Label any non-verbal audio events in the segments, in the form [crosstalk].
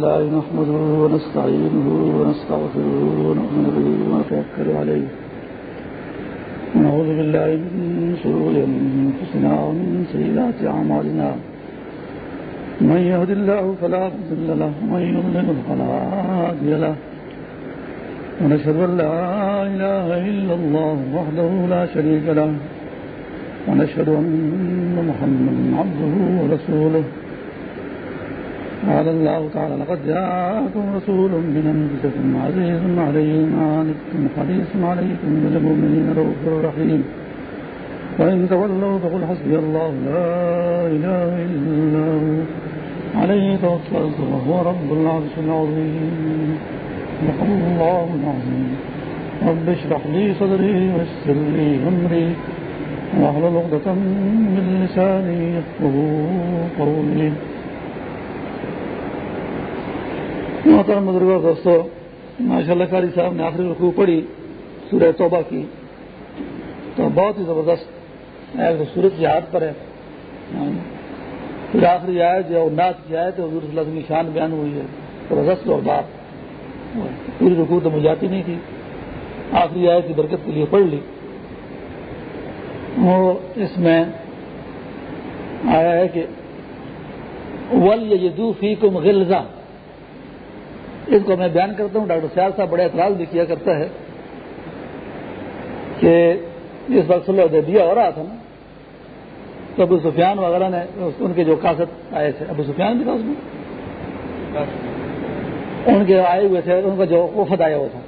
لله نحمده ونستعينه ونستغفره ونؤمن به ونتوكل عليه. ونعوذ بالله من شرور أنفسنا ومن سيئات أعمالنا. من يهد الله فلا مضل له ومن يضلل فلا هادي له. ونشهد أن لا إله إلا الله وحده لا شريك له. ونشهد أن محمدا عبده ورسوله. قال الله تعالى لقد جاءكم رسول من أنفسكم عزيز عليه ما عنتم حريص عليكم بالمؤمنين رؤوف رحيم. وإن تولوا فقل حسبي الله لا إله إلا هو. عليه توكلت وهو رب العرش العظيم. يقول الله العظيم. رب اشرح لي صدري ويسر لي أمري. واحلل عقدة من لساني يفقهوا قولي. محترم بزرگوں، دوستو ماشاء اللہ قاری صاحب نے آخری رخو پڑھی، سورہ توبہ کی۔ تو بہت ہی زبردست ایک تو سورت یاد پر ہے۔ ہاں۔ پھر آخری آئے جو نعت کی آئے تو حضور صلی اللہ علیہ وسلم کی شان بیان ہوئی ہے۔ زبردست اور بات پوری رکو تو مجھے آتی نہیں تھی۔ آخری آئے کی برکت کے لیے پڑھ لی۔ وہ اس میں آیا ہے کہ ول یدو فی کم غلزہ اس کو میں بیان کرتا ہوں۔ ڈاکٹر سیال صاحب بڑے اعتراض بھی کیا کرتا ہے کہ اس وقت صلی اللہ ہو رہا تھا نا تو ابو سفیان وغیرہ نے ان کے جو کاست آئے تھے ابو سفیان بھی تھا اس میں؟ ان کے آئے ہوئے تھے ان کا جو وفد آیا ہوا تھا۔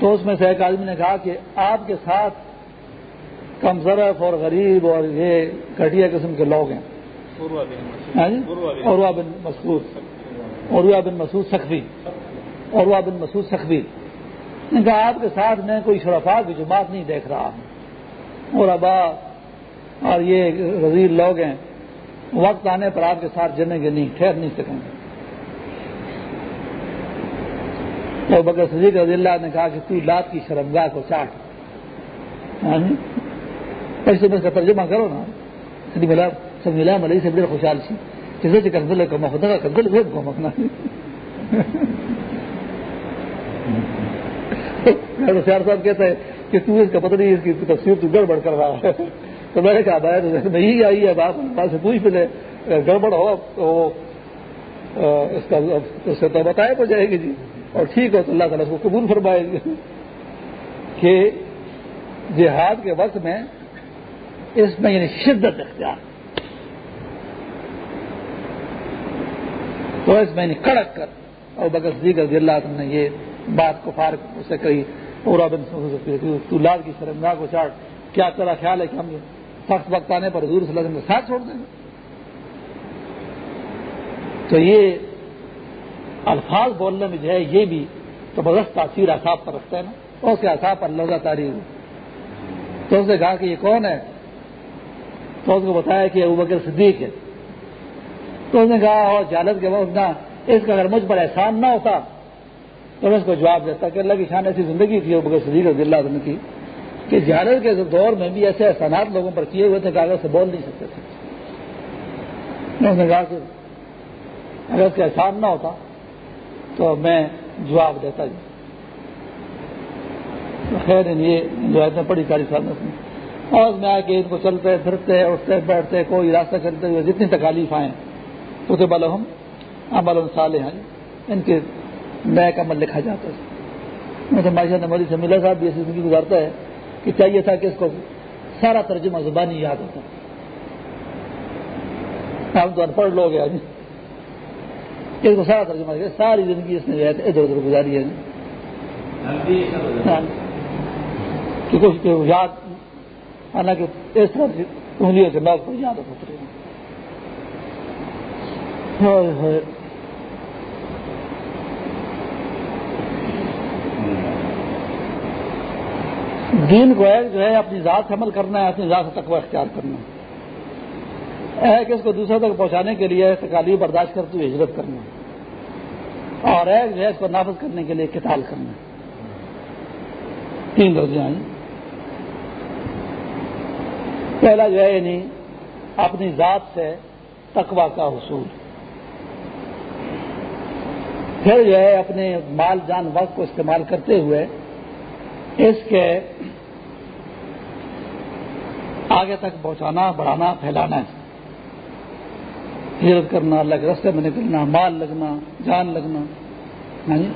تو اس میں سے ایک آدمی نے کہا کہ آپ کے ساتھ کم ضرف اور غریب اور یہ گھٹیا قسم کے لوگ ہیں۔ اور بن مسعود۔ عروا بن مسعود سخوی عروا بن مسعود سخوی ان کا آپ کے ساتھ میں کوئی شرفا کی جماعت نہیں دیکھ رہا۔ ہوں اور ابا، اور یہ رضیر لوگ ہیں، وقت آنے پر آپ کے ساتھ جمیں گے نہیں، ٹھہر نہیں سکیں گے۔ تو بکر صدیق رضی اللہ نے کہا کہ تو لات کی شرمگاہ کو چاٹ۔ ہاں جی؟ ایسے میں اس کا ترجمہ کرو نا۔ سنی ملا ملا سے بڑے خوشحال سی کسی سے کنزل کو مکنا سیار صاحب کہتے ہیں کہ تو اس کا پتہ نہیں اس کی تصویر تو گڑبڑ کر رہا ہے تو میں نے کہا بایا تو نہیں آئی ہے باپ سے پوچھ پہ گڑبڑ ہو تو اس کا اس سے تو بتایا تو جائے گی جی. اور ٹھیک ہو تو اللہ تعالیٰ کو قبول فرمائے گی. کہ جہاد کے وقت میں اس میں یعنی شدت اختیار. تو اس میں نے کڑک کر اور بگر دیگر اللہ نے یہ بات کو فارغ اسے کہی اور تو لال کی شرمگاہ کو کیا تیرا خیال ہے کہ ہم سخت وقت آنے پر حضور صلی اللہ علیہ وسلم ساتھ چھوڑ دیں گے؟ تو یہ الفاظ بولنے میں جو ہے، یہ بھی زبردست تاثیر اصاب پر رکھتا ہے نا۔ اور اس کے اصاب پر لوزہ تاریخ تو اس نے کہا کہ یہ کون ہے؟ تو اس کو بتایا کہ ابو بکر صدیق ہے۔ تو اس نے کہا، اور جالت کے وقت نہ، اس کا اگر مجھ پر احسان نہ ہوتا. تو میں اس کو جواب دیتا کہ اللہ کی شان ایسی زندگی تھی بغیر صدیق رضی اللہ عنہ کی، کہ جالت کے دور میں بھی ایسے احسانات لوگوں پر کیے ہوئے تھے کہ اگر سے بول نہیں سکتے تھے۔ اس نے کہا کہ اگر اس کا احسان نہ ہوتا تو میں جواب دیتا جی۔ خیر یہ جو ہے پڑی ساری سال اور میں آ کے ان کو چلتے پھرتے، اٹھتے بیٹھتے، کوئی راستہ چلتے ہوئے جتنی تکالیف آئیں اسے بل ہم عمل سالے ہیں ان کے نئے کا عمل لکھا جاتا ہے۔ میں ماشاء نمبر سے ملا صاحب بھی ایسی زندگی گزارتا ہے کہ چاہیے تھا کہ اس کو سارا ترجمہ زبانی یاد ہوتا۔ ہم تو ان پڑھ لوگ ہیں۔ اس کو سارا ترجمہ ساری زندگی اس نے ادھر ادھر گزاری ہے۔ ہاں۔ کیونکہ یاد، حالانکہ اس طرح انگلیوں کے نوک پر یاد ہوتا ہے دین کو ایک جو ہے اپنی ذات سے عمل کرنا ہے، اپنی ذات سے تقوی اختیار کرنا ہے۔ ایک اس کو دوسرے تک پہنچانے کے لیے تکالیف برداشت کرتے ہوئے ہجرت کرنا اور ایک جو ہے اس کو نافذ کرنے کے لیے کتال کرنا تین درجے آئیں۔ پہلا جو ہے یعنی اپنی ذات سے تقوی کا حصول۔ پھر جو ہے، اپنے مال جان وقت کو استعمال کرتے ہوئے اس کے آگے تک پہنچانا، بڑھانا، پھیلانا ہے۔ ہجرت کرنا الگ رستے میں نکلنا، مال لگنا، جان لگنا۔ ہاں جی؟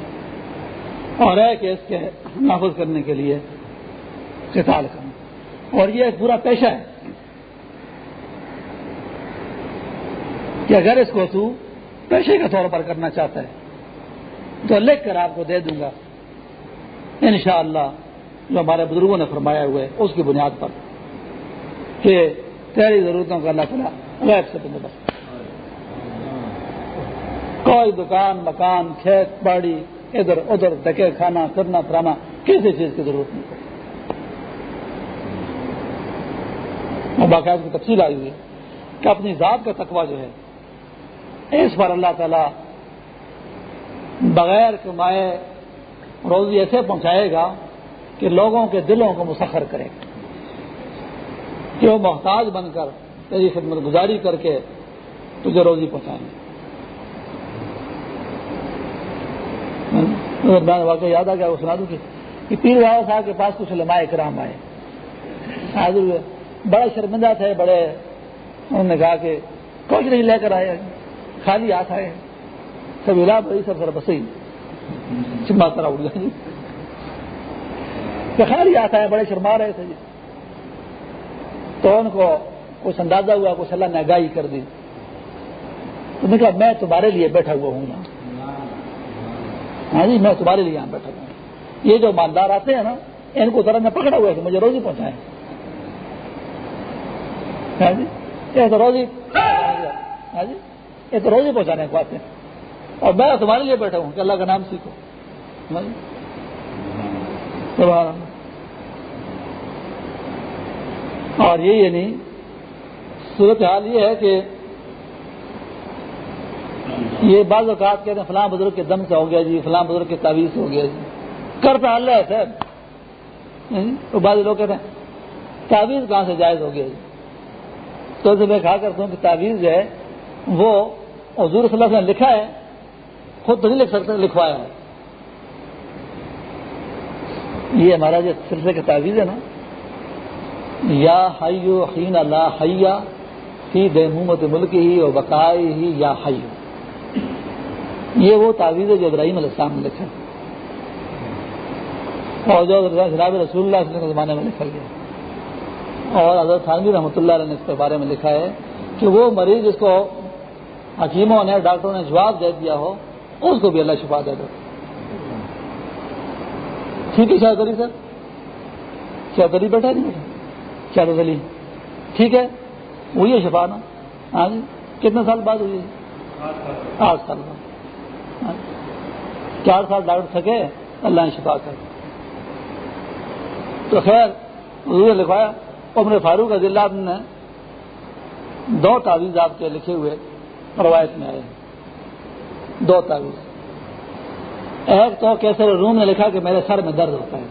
اور ہے کہ اس کے نافذ کرنے کے لیے قتال کرنا۔ اور یہ ایک برا پیشہ ہے کہ اگر اس کو تو پیشے کے طور پر کرنا چاہتا ہے۔ تو لکھ کر آپ کو دے دوں گا۔ انشاءاللہ، جو ہمارے بزرگوں نے فرمایا ہوئے اس کی بنیاد پر۔ کہ تیری ضرورتوں کا اللہ تعالیٰ غیر سے بندوبست کوئی دکان، مکان، کھیت، باڑی، ادھر ادھر ڈکے کھانا، کرنا، پرانا، کسی چیز کی ضرورت نہیں۔ باقاعدہ کی تفصیل آئی ہوئی کہ اپنی ذات کا تقوی جو ہے، اس پر اللہ تعالی بغیر کمائے روزی ایسے پہنچائے گا کہ لوگوں کے دلوں کو مسخر کرے کہ وہ محتاج بن کر تیری خدمت گزاری کر کے تجھے روزی پہنچائیں میں واقعہ یاد آ گیا، وہ سنا دوں کہ پیر بابا صاحب کے پاس کچھ لمائے کرام آئے۔ حاضر ہوئے بڑے شرمندہ تھے، بڑے، انہوں نے کہا کہ کچھ نہیں لے کر آئے، خالی ہاتھ آئے۔ سب علا بڑی سر بسی چمبا طرح اڑ گیا کہ خالی ہاتھ آئے بڑے شرما رہے تھے جی۔ تو ان کو کچھ اندازہ ہوا، کچھ اللہ نے آگاہی کر دی انہوں نے کہا، میں تمہارے لیے بیٹھا ہوا ہوں یہاں۔ ہاں جی میں تمہارے لیے یہاں بیٹھا ہوں۔ یہ جو مالدار آتے ہیں نا، ان کو ذرا میں پکڑا ہوا ہے کہ مجھے روزی پہنچائے ہاں جی یہ تو روزی۔ ہاں جی یہ تو روزی پہنچانے کو آتے ہیں۔ اور میں تمہارے لیے بیٹھا ہوں کہ اللہ کا نام سیکھو۔ ہاں جی؟ اور یہ یعنی صورت حال یہ ہے کہ یہ بعض اوقات کہتے ہیں فلاں بزرگ کے دم سے ہو گیا جی فلاں بزرگ کے تعویذ سے ہو گیا جی۔ کرتا اللہ ہے صاحب۔ تو بعض لوگ کہتے ہیں تعویذ کہاں سے جائز ہو گیا جی؟ تو میں کہا کرتا ہوں کہ تعویذ جو ہے، وہ حضور صلی اللہ علیہ وسلم نے لکھا ہے خود تو نہیں لکھ سکتے، لکھوایا ہے۔ یہ ہمارا جو سلسلے کا تعویذ ہے نا، یا حیو حین اللہ حیا فی دے ملک ہی اور بقائی ہی یا حیو۔ یہ وہ تعویذ ہے جو ابراہیم علیہ السلام نے لکھا۔ اور جو جناب رسول اللہ کے زمانے میں لکھا گیا۔ اور حضرت خانوی رحمۃ اللہ علیہ نے اس کے بارے میں لکھا ہے کہ وہ مریض جس کو حکیموں نے، ڈاکٹروں نے جواب دے دیا ہو اس کو بھی اللہ شفا دے دو۔ ٹھیک ہے شاہ سر کیا دلی بیٹھا نہیں بیٹھا کیا دلی۔ ٹھیک ہے وہی ہے شفا نا؟ ہاں جی کتنے سال بعد ہوئی آٹھ سال بعد۔ ہاں جی۔ چار سال ڈاکٹر تھکے، اللہ نے شفا کر تو خیر نے لکھوایا، عمر فاروق عزی اللہ نے دو تعویذ آپ کے لکھے ہوئے روایت میں آئے ہیں۔ دو تعویذ ایک تو کیسے روم نے لکھا کہ میرے سر میں درد ہوتا ہے۔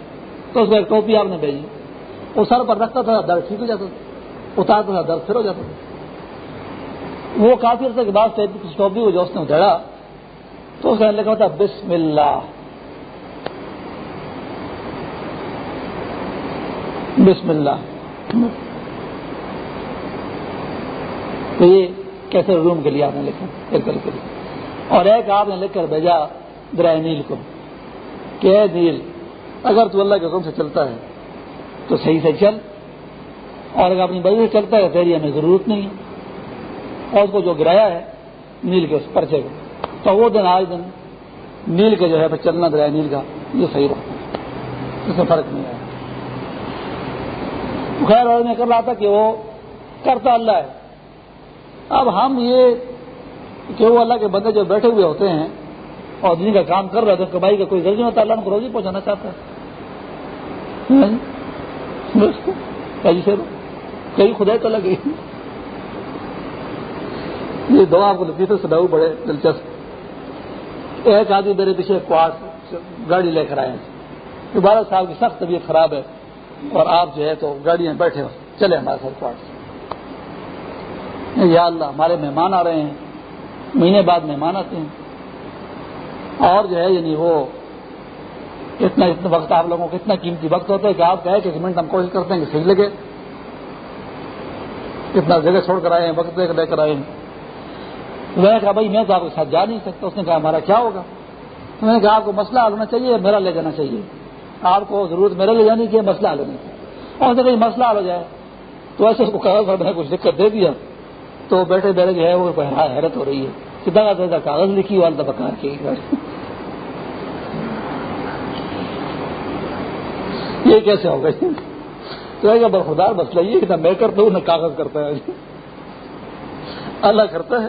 تو اس کو ایک ٹوپی آپ نے بھیجی۔ وہ سر پر رکھتا تھا، درد ٹھیک ہو جاتا تھا۔ اتارتا تھا، درد پھر ہو جاتا تھا۔ وہ کافی عرصے کے بعد ٹوپی کو جو اس نے اتارا تو اس نے لکھا تھا، بسم اللہ۔ بسم اللہ۔ تو یہ کیسے روم کے لیے آپ نے لکھا بالکل کے۔ لیے اور ایک آپ نے لکھ کر بھیجا درائے نیل کو کہ اے نیل، اگر تو اللہ کے حکم سے چلتا ہے تو صحیح سے چل، اور اگر اپنی وجہ سے چلتا ہے تیری ہمیں ضرورت نہیں ہے۔ اور اس کو جو گرایا ہے، نیل کے اس پرچے کو۔ تو وہ دن، آج دن، نیل کے جو ہے چلنا دریا نیل کا، یہ صحیح رہتا ہے اس میں فرق نہیں آیا خیر، اور میں کر رہا تھا کہ وہ کرتا اللہ ہے۔ اب ہم یہ کہ وہ اللہ کے بندے جو بیٹھے ہوئے ہوتے ہیں اور دن کا کام کر رہے تھے کمائی کا کوئی ضرور ہوتا اللہ ان کو روزی پہنچانا چاہتا ہے۔ کئی خدا تو لگے یہ دو آپ کو لطیفے سناؤ بڑے دلچسپ۔ ایک آدمی میرے پیچھے کوارٹ گاڑی لے کر آئے ہیں۔ بارہ صاحب کی سخت طبیعت خراب ہے اور آپ جو ہے تو گاڑی میں بیٹھے ہو چلے ہمارے ساتھ کوارٹ یا اللہ، ہمارے مہمان آ رہے ہیں۔ مہینے بعد مہمان آتے ہیں۔ اور جو ہے یعنی وہ اتنا اتنا وقت آپ لوگوں کو اتنا قیمتی وقت ہوتا ہے کہ آپ کہے کہ ایک منٹ ہم کوشش کرتے ہیں کہ صحیح لگے۔ اتنا جگہ چھوڑ کر آئے ہیں، وقت لے کر آئے ہیں۔ میں نے کہا بھائی، میں تو آپ کے ساتھ جا نہیں سکتا۔ اس نے کہا ہمارا کیا ہوگا؟ میں نے کہا آپ کو مسئلہ حل ہونا چاہیے، میرا لے جانا چاہیے۔ آپ کو ضرورت میرا لے جانی چاہیے مسئلہ حل ہونا چاہیے اور کہیں مسئلہ حل ہو جائے تو ایسے اس کو کاغذ پر میں نے کچھ دقت دے دیا۔ تو بیٹھے بیٹھے جو ہے وہ حیرت ہو رہی ہے۔ سیدھا کا کاغذ لکھی والدہ بکار کی یہ کیسے ہوگا تو برخدار مسئلہ یہ نہ میں کرتا ہوں، نہ کاغذ کرتا ہے۔ اللہ کرتا ہے۔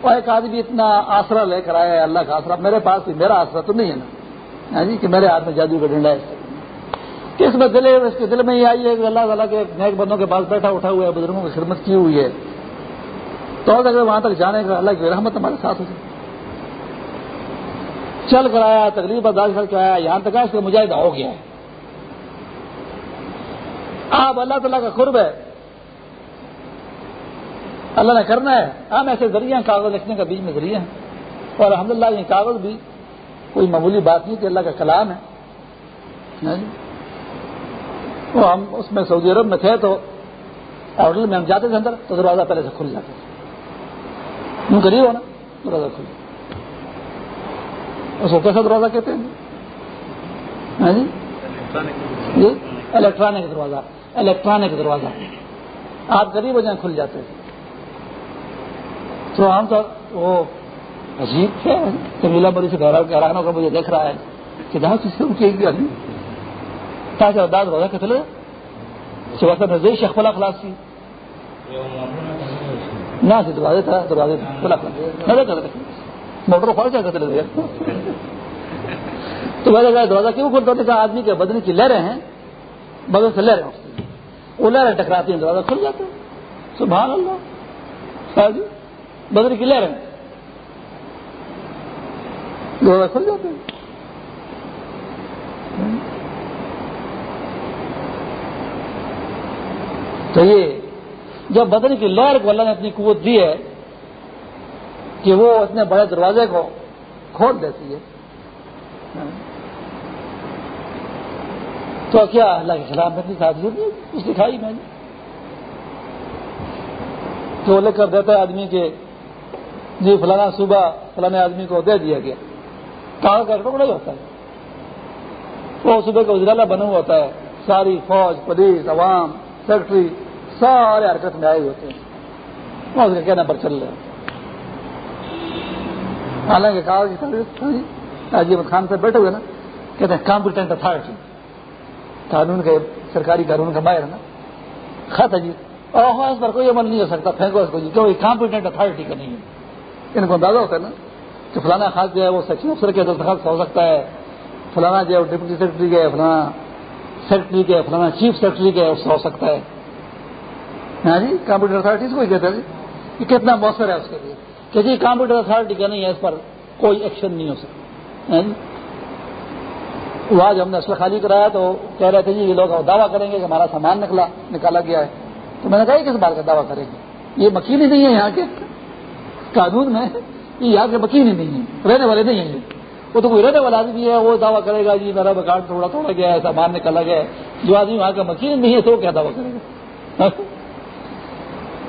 اور ایک آدمی اتنا آسرا لے کر آیا ہے، اللہ کا آسرا۔ میرے پاس میرا آسرا تو نہیں ہے نا۔ ہاں جی کہ میرے ہاتھ میں جادو کا ڈنڈا ہے۔ کس میں دل ہے اس کے دل میں یہ آئی ہے کہ اللہ تعالیٰ کے نیک بندوں کے پاس بیٹھا، اٹھا ہوا ہے، بزرگوں کی خدمت کی ہوئی ہے۔ تو اگر وہاں تک جانے کا اللہ کی رحمت ہمارے ساتھ ہو جائے۔ چل کر آیا تقریب برداشت کر کے آیا، یہاں تک اس کا مجاہدہ ہو گیا ہے۔ آپ اللہ تعالیٰ کا قرب ہے۔ اللہ نے کرنا ہے۔ ہم ایسے ذریعہ کاغذ لکھنے کا بیچ میں ذریعہ ہیں۔ اور الحمد یہ کاغذ بھی کوئی معمولی بات نہیں کہ اللہ کا کلام ہے۔ ہاں جی؟ وہ ہم اس میں سعودی عرب میں تھے تو ہوٹل میں ہم جاتے تھے اندر، تو دروازہ پہلے سے کھل جاتا تھا۔ غریب ہو نا، دروازہ کھل اس کو دروازہ کہتے ہیں۔ ہاں جی؟ الیکٹرانک دروازہ الیکٹرانک دروازہ۔ آپ غریب ہو جائیں، کھل جاتے تھے تو ہم تو وہ عجیب تھے کمیلا بڑی سے گھرانوں کا مجھے دیکھ رہا ہے کہ جہاں سے شروع کی گئی تاکہ ارداز روزہ کے چلے۔ صبح سے نزدیک شیخ فلا خلاص تھی۔ نہ دروازے تھا، دروازے فلا خلاص موٹر کھول جائے چلے گئے تو میں نے کہا، دروازہ کیوں کھولتا کہا، آدمی کے بدن کی لہریں ہیں۔ بدن سے لہریں وہ لہریں ٹکراتی ہیں، دروازہ کھل جاتا ہے۔ سبحان اللہ۔ جی بدر کی لہریں۔ دروازہ کھل جاتے ہیں تو یہ جب بدر کی لہر کو اللہ نے اپنی قوت دی ہے کہ وہ اتنے بڑے دروازے کو کھول دیتی ہے۔ تو کیا اللہ کے خلاف میں ساتھ اس دکھائی میں نے۔ تو لکھ کر دیتا ہے آدمی کے جی فلانا صوبہ فلانے آدمی کو دے دیا گیا۔ کہاں کا ٹکڑا ہوتا ہے؟ وہ صبح کا اجلالا بنا ہوا ہوتا ہے۔ ساری فوج، پولیس، عوام سیکٹری سارے حرکت میں آئے ہوتے ہیں۔ وہ اس کا کہنا پر چل رہے ہیں۔ حالانکہ کہا جی خان سے بیٹھے ہوئے نا، کہتے ہیں کمپیٹنٹ اتارٹی قانون کے سرکاری قانون کا ماہر نا۔ خط جی اور اس پر کوئی عمل نہیں ہو سکتا، پھینکو اس کو جی کیوں کمپیٹنٹ اتارٹی کا نہیں ہے ان کو اندازہ ہوتا ہے نا کہ فلانا خاص جو ہے وہ سیکشن افسر کے دستخط ہو سکتا ہے۔ فلانا جو ہے ڈپٹی سیکرٹری کے، فلانا سیکرٹری کے، فلانا چیف سیکرٹری کے ہو سکتا ہے۔ ہاں جی؟ کمپیوٹر اتارٹی کو کہتے ہیں جی۔ کہ کتنا مؤثر ہے اس کے لیے کہ جی کمپیوٹر اتارٹی کا نہیں ہے، اس پر کوئی ایکشن نہیں ہو سکتا۔ ہاں جی؟ وہ آج ہم نے اسلح خالی کرایا تو کہہ رہے تھے جی یہ لوگ دعویٰ کریں گے کہ ہمارا سامان نکلا، نکالا گیا ہے۔ تو میں نے کہا کس بات کا دعویٰ کریں گے؟ یہ مکین ہی نہیں ہے یہاں کے۔ قانون میں یہ یہاں کے مکین ہی نہیں ہے رہنے والے نہیں ہیں۔ وہ تو کوئی رہنے والا آدمی ہے، وہ دعویٰ کرے گا جی میرا بکاٹ تھوڑا تھوڑا گیا ہے، سامان نکالا گیا ہے۔ جو آدمی وہاں کا مکین نہیں ہے تو کیا دعویٰ کرے گا؟ ہاں؟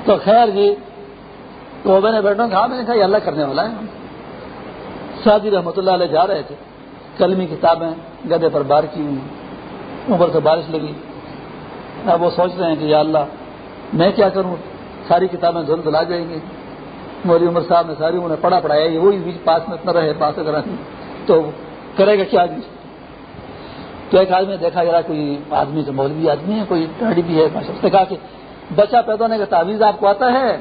تو خیر جی تو میں نے بیٹھا کہا میں نے کہا یہ اللہ کرنے والا ہے۔ شادی رحمۃ اللہ علیہ جا رہے تھے، کلمی کتابیں گدے پر بار کی ہوئی اوپر سے بارش لگی۔ اب وہ سوچ رہے ہیں کہ یا اللہ، میں کیا کروں؟ ساری کتابیں دھل دھلا جائیں گی۔ موری عمر صاحب نے ساری انہوں نے پڑھا پڑھایا، یہ وہی بیچ پاس میں اتنا رہے، پاس اگر تو کرے گا کیا آدمی؟ تو ایک آدمی دیکھا ذرا کوئی آدمی تو مولوی آدمی ہے، کوئی ڈاڑی بھی ہے نے کہا کہ بچہ پیدا ہونے کا تعویذ آپ کو آتا ہے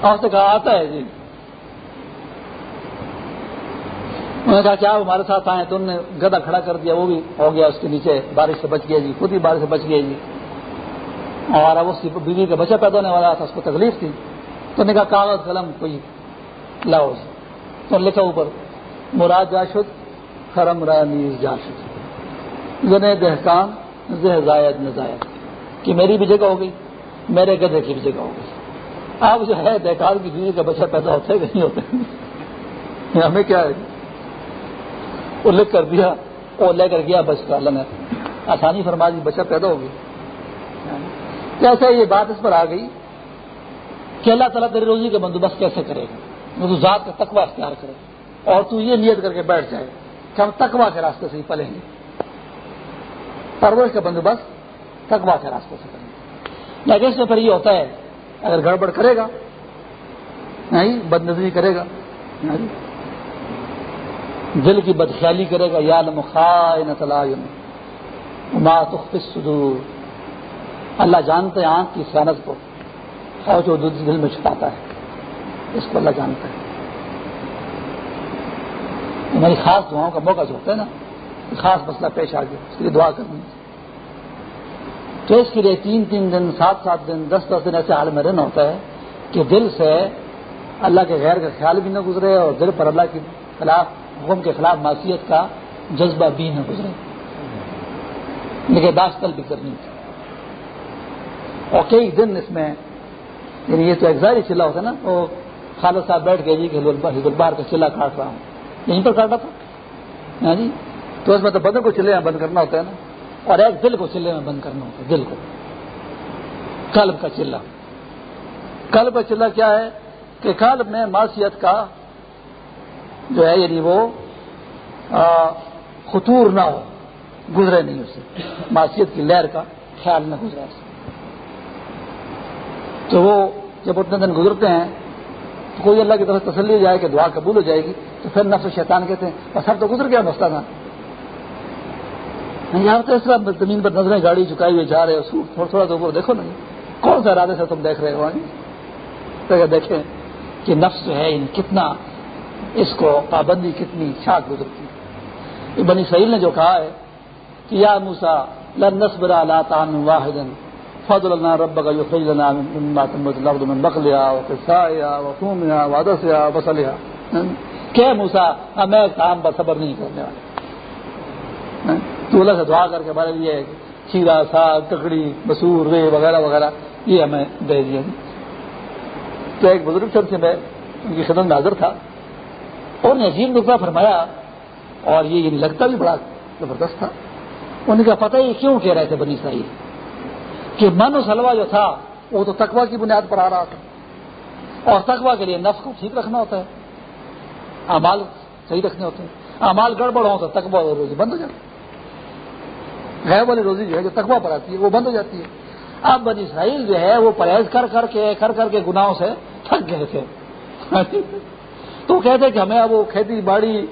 اور نے کہا آتا ہے جی۔ انہوں نے کہا کیا ہمارے ساتھ آئے تو انہوں نے گدا کھڑا کر دیا، وہ بھی ہو گیا اس کے نیچے، بارش سے بچ گیا جی خود ہی بارش سے بچ گیا جی۔ اور اب اس کی بیوی کا بچہ پیدا ہونے والا تھا، اس کو تکلیف تھی۔ تو نے کہا، کاغذ، قلم، کوئی لاؤ جی تو لکھا اوپر، مراد جاشد خرم را نیز جاشد۔ زنے دہکان زہ زائد، نزائد۔ کہ میری بھی جگہ ہو گئی، میرے گدے کی بھی جگہ ہو گئی۔ اب جو ہے دہکان کی بیوی کا بچہ پیدا ہوتے کہ نہیں ہوتے۔ ہمیں کیا ہے؟ وہ لکھ کر دیا، وہ لے کر گیا بس اللہ نے آسانی فرما دی، بچہ پیدا ہو گیا۔ کیسے یہ بات اس پر آ گئی کہ اللہ تعالیٰ تیری روزی کا بندوبست کیسے کرے گا؟ وہ تو ذات کا تقوی اختیار کرے۔ اور تو یہ نیت کر کے بیٹھ جائے کہ ہم تقوا کے راستے سے ہی پلیں گے۔ پرورش کا بندوبست تقوا کے راستے سے کریں گے۔ لیکن اس میں پھر یہ ہوتا ہے، اگر گڑبڑ کرے گا، نہیں بد نظری کرے گا دل کی بدخیالی کرے گا یا صدور اللہ جانتے ہیں آنکھ کی سیانت کو، اور جو دل میں چھپاتا ہے، اس کو اللہ جانتا ہے۔ میری خاص دعاؤں کا موقع جو ہوتا ہے نا، خاص مسئلہ پیش آ گیا اس کے لیے دعا کرنی۔ تو اس کے لیے تین تین دن، سات سات دن، دس دس دن ایسے حال میں رہنا ہوتا ہے کہ دل سے اللہ کے غیر کا خیال بھی نہ گزرے اور دل پر اللہ کے خلاف حکم کے خلاف معصیت کا جذبہ بھی نہ گزرے۔ لیکن داستل بھی کرنی تھی۔ اور کئی دن اس میں یعنی یہ تو ایگزائری چلا ہوتا ہے نا، وہ خالد صاحب بیٹھ گئے جی کہ بار کا چلا کاٹ رہا ہوں۔ یہیں پر کاٹا تھا؟ ہاں جی؟ تو اس میں تو بدن کو چلے بند کرنا ہوتا ہے نا۔ اور ایک دل کو چلے میں بند کرنا ہوتا ہے، دل کو۔ کلب کا چلا کلب کا چلا کیا ہے کہ کلب میں معاشیت کا جو ہے یعنی وہ خطور نہ ہو، گزرے نہیں اسے۔ معاشیت کی لہر کا خیال نہ گزرا اسے۔ تو وہ جب اتنے دن گزرتے ہیں، تو کوئی اللہ کی طرف تسلی ہو جائے کہ دعا قبول ہو جائے گی، تو پھر نفس شیطان کہتے ہیں، بس اب تو گزر گیا مسئلہ تھا یہاں تو اس طرح زمین پر نظریں گاڑی چکائی ہوئے جا رہے ہو تھوڑا تھوڑا تو دیکھو نا، کون سا ارادے سے تم دیکھ رہے ہو؟ تو دیکھیں کہ نفس جو ہے کتنا اس کو پابندی کتنی چھاٹ گزرتی بنی سعید نے جو کہا ہے کہ یا موسا لن نصبر لا تان واحد، فضل لنا ربك يخرج لنا مما تنبت الارض من بقلها وقثائها وفومها وعدسها وبصلها کہ موسا میں کام پر صبر نہیں کرنے والا۔ تو اللہ سے دعا کر کے بارے یہ چیرا ساگ، ککڑی، مسور رے وغیرہ وغیرہ، یہ ہمیں دے دیا جی۔ تو ایک بزرگ سر سے میں ان کی خدمت حاضر تھا۔ اور نے عجیب نقطہ فرمایا، اور یہ یعنی لگتا بھی بڑا زبردست تھا۔ ان کا پتہ ہی کیوں کہہ رہے تھے بنی سائی کہ من و سلوا جو تھا، وہ تو تقوا کی بنیاد پر آ رہا تھا۔ اور تقوا کے لیے نفس کو ٹھیک رکھنا ہوتا ہے۔ امال صحیح رکھنے ہوتے ہیں۔ امال گڑبڑ ہو تو تقوا روزی بند ہو جاتی غیر والی روزی جو ہے جو تقوا پر آتی ہے، وہ بند ہو جاتی ہے۔ اب بنی اسرائیل جو ہے وہ پرہیز کر کر کے، کر کر کے گناہوں سے تھک گئے تھے۔ تو کہتے کہ ہمیں اب وہ کھیتی باڑی،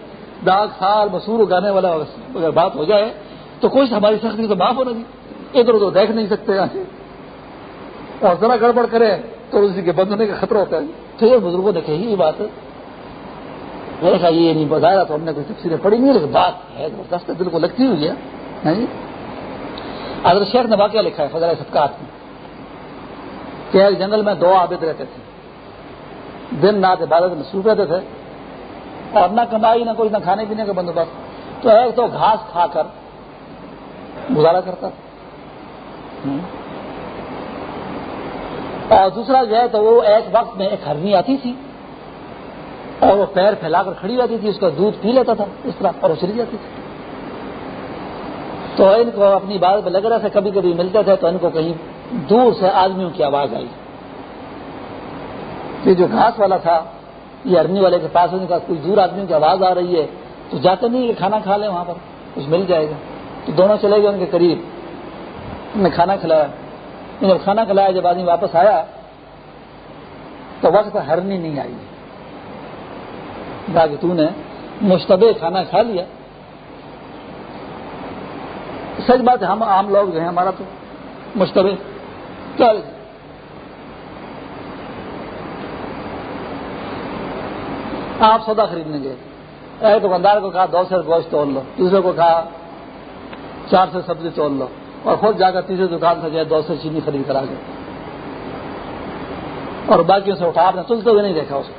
داغ سال مسور اگانے والا اگر بات ہو جائے تو کوئی ہماری سختی تو معاف ہونا نہیں ادھر ادھر دیکھ نہیں سکتے۔ اور ذرا گڑبڑ کرے تو اسی کے بند ہونے کا خطرہ ہوتا ہے۔ تو یہ بزرگوں نے کہی یہ بات دیکھا یہ نہیں بتایا تو ہم نے کوئی تفصیلیں پڑھی نہیں، لیکن بات ہے، زبردست دل کو لگتی ہوئی ہے۔ حضرت شیخ نے واقعہ لکھا ہے فضر صدقات میں کہ ایک جنگل میں دو عابد رہتے تھے۔ دن رات عبادت میں مصروف رہتے تھے۔ اور نہ کمائی، نہ کوئی نہ کھانے پینے کا بندوبست۔ تو ایک تو گھاس کھا کر گزارا کرتا تھا۔ اور دوسرا جو ہے تو وہ ایک وقت میں ایک ہرنی آتی تھی۔ اور وہ پیر پھیلا کر کھڑی رہتی تھی، اس کا دودھ پی لیتا تھا، اس طرح اور وہ چلی جاتی تھی۔ تو ان کو اپنی بات میں لگ رہا تھا کبھی کبھی ملتے تھے تو ان کو کہیں دور سے آدمیوں کی آواز آئی۔ یہ جو گھاس والا تھا، یہ ارنی والے کے پاس ان کا کوئی دور آدمیوں کی آواز آ رہی ہے، تو جاتے نہیں کہ کھانا کھا لیں وہاں پر، کچھ مل جائے گا۔ تو دونوں چلے گئے ان کے قریب۔ نے کھانا کھلایا۔ جب کھانا کھلایا، جب آدمی واپس آیا، تو وقت ہرنی نہیں آئی۔ کہ تو نے مشتبہ کھانا کھا لیا۔ سچ بات ہے ہم عام لوگ جو ہیں ہمارا تو مشتبہ کیا آپ سودا خریدنے گئے۔ ایک دکاندار کو کہا دو سے گوشت توڑ لو۔ دوسرے کو کہا چار سے سبزی توڑ لو۔ اور خود جا کر تیسری دکان سے جو دو سے چینی خرید کر آ گئے۔ اور باقیوں سے اٹھا آپ نے تلتے ہوئے نہیں دیکھا اس کو۔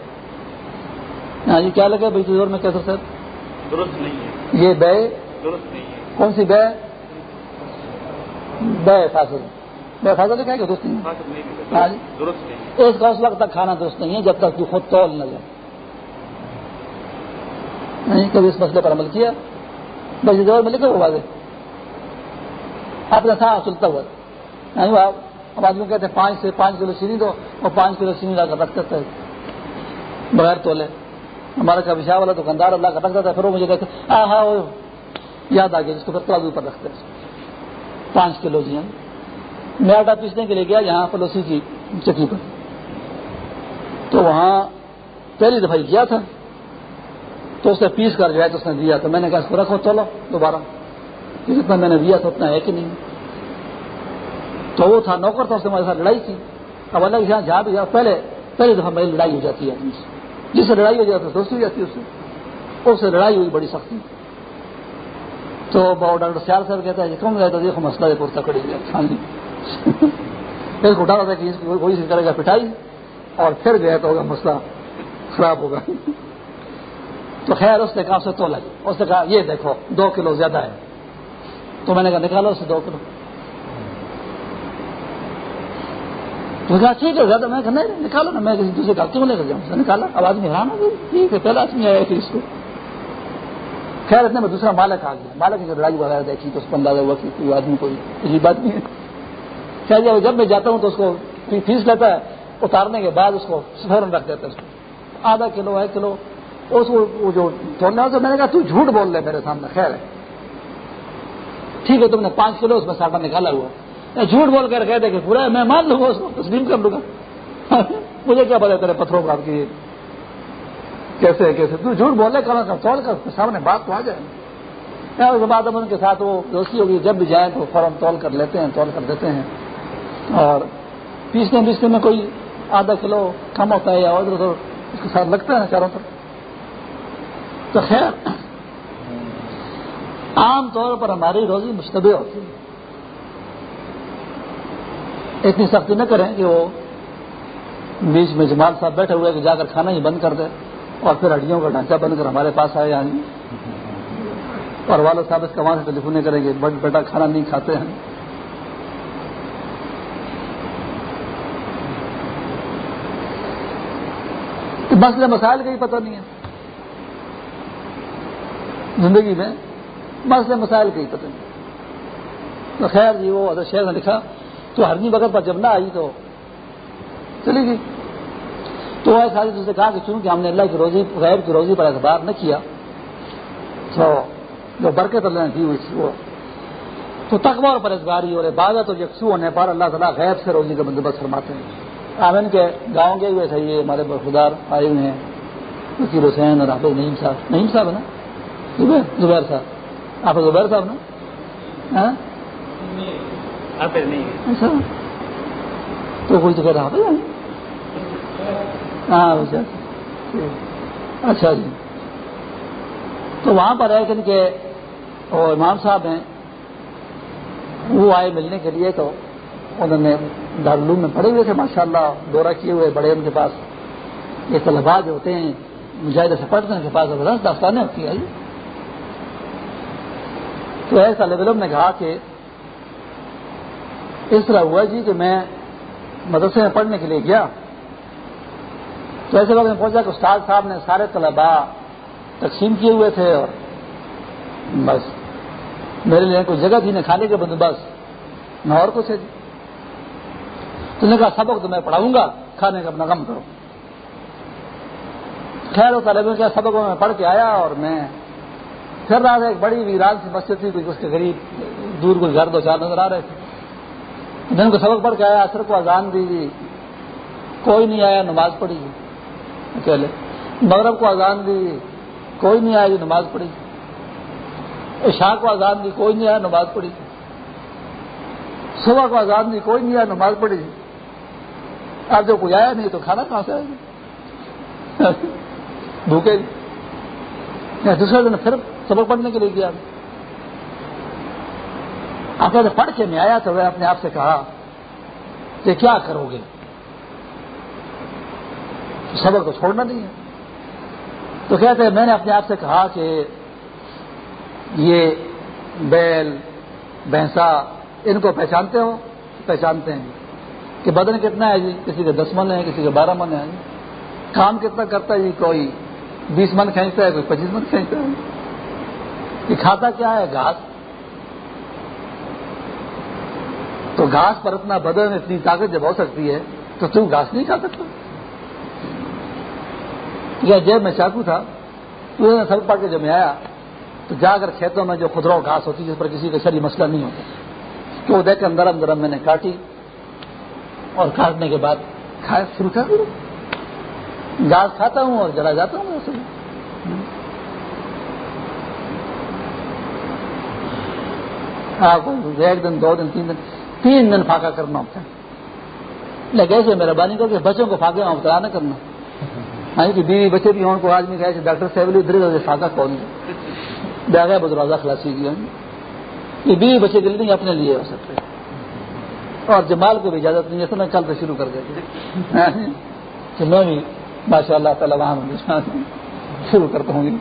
ہاں جی کیا لگے بھائی میں کیسے سر؟ درست نہیں ہے۔ یہ بے؟ درست نہیں ہے۔ کون سی بے؟ بے فاصل۔ بے فاصل ہے کہ درست نہیں ہاں جی۔ اس کا اس وقت تک کھانا درست نہیں ہے جب تک تو خود تول نہ جائے۔ نہیں کبھی اس مسئلے پر عمل کیا۔ بس دور میں لکھا ہوا اپنا تھا سلتا ہوا۔ نہیں اب آدمی کہتے ہیں پانچ سے پانچ کلو چینی دو اور پانچ کلو چینی لا کر رکھ دیتا ہے۔ بغیر تولے۔ ہمارا کبھی شاہ والا دکاندار اللہ کا رکھ دیتا ہے پھر وہ مجھے کہتے ہاں ہاں وہ یاد آ گیا جس کو پھر تلازو پر رکھتے ہیں۔ پانچ کلو جی میں آٹا پیسنے کے لیے گیا، یہاں پلوسی کی چکی پر۔ تو وہاں پہلی دفعہ کیا تھا۔ تو اس نے پیس کر جو ہے تو اس نے دیا۔ تو میں نے کہا اس کو رکھو چلو دوبارہ۔ جتنا میں نے دیا تھا اتنا ہے کہ نہیں۔ تو وہ تھا، نوکر تھا، اس نے ہمارے ساتھ لڑائی کی۔ اب اللہ کے جہاں بھی پہلے، پہلی دفعہ میری لڑائی ہو جاتی ہے۔ جس سے لڑائی ہو جاتی ہے دوستی ہو جاتی ہے، اس سے۔ اس سے لڑائی ہوئی بڑی سختی تو ڈاکٹر سیال صاحب کہتا ہے کم گیا تو دیکھو، مسئلہ ہے۔ پورتا کڑی پھر اٹھا رہا تھا کہ کوئی کرے گا پٹائی، اور پھر گیا تو ہوگا مسئلہ خراب ہوگا۔ تو خیر، اس نے کہا سے تو لگے اس نے کہا، یہ دیکھو، دو کلو زیادہ ہے۔ تو میں نے کہا، نکالو اسے دو کلو۔ تو کہا، ٹھیک ہے، زیادہ۔ میں کہا، نہیں، نکالو نا۔ میں کسی دوسرے کا کیوں لے کر جاؤں۔ نکالا اب آدمی حیران ہو ٹھیک ہے، پہلا آدمی آیا پھر اس کو۔ خیر اتنے میں دوسرا مالک آ گیا۔ مالک کی لڑائی وغیرہ دیکھی تو اس کو اندازہ ہوا کہ کوئی آدمی، کوئی عجیب بات نہیں ہے۔ خیر جب جب میں جاتا ہوں تو اس کو فیس لیتا ہے، اتارنے کے بعد اس کو فوراً رکھ دیتا ہے اس کو۔ آدھا کلو، ایک کلو۔ اس کو جو تھوڑنا سے میں نے کہا تو جھوٹ بول رہے میرے سامنے، خیر ہے۔ ٹھیک ہے، تم نے پانچ کلو اس میں ساٹا نکالا ہوا۔ جھوٹ بول کر کہہ دے کہ پورا میں مان لوں گا اس کو، تسلیم کر لوں گا۔ [laughs] مجھے کیا پتا تیرے پتھروں کا آپ کی کیسے کیسے؟ تو جھوٹ بولے کر مطلب توڑ کر سامنے بات تو آ جائے۔ اس کے بعد اب ان کے ساتھ وہ دوستی ہوگی، جب بھی جائیں تو فوراً تول کر لیتے ہیں تول کر دیتے ہیں۔ اور پیسنے پیسنے میں کوئی آدھا کلو کم ہوتا ہے یا ادھر ادھر اس کے ساتھ لگتا ہے نا چاروں طرف۔ تو خیر، عام طور پر ہماری روزی مشتبہ ہوتی ہے۔ اتنی سختی نہ کریں کہ وہ بیچ میں جمال صاحب بیٹھے ہوئے کہ جا کر کھانا ہی بند کر دے اور پھر ہڈیوں کا ڈھانچہ بند کر ہمارے پاس آئے یعنی۔ اور والد صاحب اس کا وہاں سے ٹیلیفون کریں گے بٹ بیٹا کھانا نہیں کھاتے ہیں۔ مسئلے مسائل کا ہی پتہ نہیں ہے۔ زندگی میں مسئلے مسائل کا ہی پتہ نہیں۔ تو خیر جی وہ اگر شہر نے لکھا، تو ہرنی جی وقت پر جب نہ آئی تو چلی گئی۔ تو ایسا سے کہا کہ چونکہ ہم نے اللہ کی روزی غیب کی روزی پر اعتبار نہ کیا تو جو برکت اللہ نے دی ہوئی وہ۔ تو تقوی اور پرزگاری اور عبادت اور یکسو ہونے پر اللہ تعالیٰ غیب سے روزی کا بندوبست فرماتے ہیں۔ آمن کے گاؤں کے ہوئے یہ ہمارے برفدار آئے ہوئے ہیں۔ وکیل حسین اور حافظ نعیم صاحب۔ نعیم صاحب ہے نا؟ زبیر زبیر صاحب۔ آپ زبیر صاحب نا؟ ہاں؟ اچھا۔ تو کوئی تو کہہ رہا ہاں اچھا جی تو وہاں پر ہے کہ ان کے وہ امام صاحب ہیں وہ آئے ملنے کے لیے تو انہوں نے دارالعلوم میں پڑھے ہوئے تھے ماشاء اللہ دورہ کیے ہوئے بڑے ان کے پاس یہ طلبا جو ہوتے ہیں مجاہدے سے پڑھتے ہیں ان کے پاس زبردست داستانیں ہوتی ہیں تو ایسا طالب علم نے کہا کہ اس طرح ہوا جی کہ میں مدرسے میں پڑھنے کے لیے گیا تو ایسے وقت میں پہنچا کہ استاد صاحب نے سارے طلبا تقسیم کیے ہوئے تھے اور بس، میرے لیے کوئی جگہ تھی نہ کھانے کے بندوبست، نہ اور کچھ ہے جی۔ تو نے کہا، سبق تو میں پڑھاؤں گا، کھانے کا اپنا غم کرو۔ خیر و طالب کیا سبق میں پڑھ کے آیا اور میں پھر رہا تھا، ایک بڑی ویران سی مسجد تھی، کچھ اس کے غریب دور کوئی گھر دو چار نظر آ رہے تھے۔ دن کو سبق پڑھ کے آیا، اثر کو اذان دی گئی کوئی نہیں آیا، نماز پڑھی۔ گی اکیلے۔ مغرب کو اذان دی کوئی نہیں آیا نماز پڑھی۔ عشاء کو اذان دی کوئی نہیں آیا نماز پڑھی۔ صبح کو اذان دی کوئی نہیں آیا نماز پڑھی۔ اب جو کوئی آیا نہیں تو کھانا کہاں سے آئے گا؟ [laughs] بھوکے دوسرے دن پھر سبق پڑھنے کے لیے گیا۔ آپ کہتے پڑھ کے میں آیا تو میں اپنے آپ سے کہا کہ کیا کرو گے؟ سبق کو چھوڑنا نہیں ہے۔ تو کہتے ہیں، میں نے اپنے آپ سے کہا کہ یہ بیل، بھینسا، ان کو پہچانتے ہو؟ پہچانتے ہیں۔ کہ بدن کتنا ہے جی؟ کسی کے دس من ہے، کسی کے بارہ من ہے۔ کام کتنا کرتا ہے جی؟ کوئی بیس من کھینچتا ہے، کوئی پچیس من کھینچتا ہے۔ یہ کھاتا کیا ہے؟ گھاس۔ تو گھاس پر اتنا بدن، اتنی طاقت جب ہو سکتی ہے، تو تم گھاس نہیں کھا سکتا۔ یا جیب میں چاقو تھا تو سب پڑھ کے جب میں آیا، تو جا کر کھیتوں میں جو خدرو گھاس ہوتی، جس پر کسی کا شری مسئلہ نہیں ہوتا، تو وہ دیکھ کر نرم نرم میں نے کاٹی، اور کاٹنے کے بعد کھایا، شروع کر گھاس کھاتا ہوں اور جلا جاتا ہوں ایسے ہاں، ایک دن، دو دن، تین دن تین دن فاقہ کرنا ہوتا ہے۔ لیکن ایسے مہربانی کر کے بچوں کو فاقے میں مبتلا نہ کرنا۔ ہاں کہ بیوی بچے بھی ہوں کو آدمی کہے ڈاکٹر صاحب ادھر فاقہ کون ہے؟ بدروازہ خلاسی کیا یہ بیوی بچے کے لیے نہیں، اپنے لیے ہو سکتے اور جمال کو بھی اجازت نہیں ہے میں کل سے شروع کر دیا کہ ہاں جی۔ میں بھی ماشاء اللہ تعالیٰ وہاں شروع کرتا ہوں۔ گی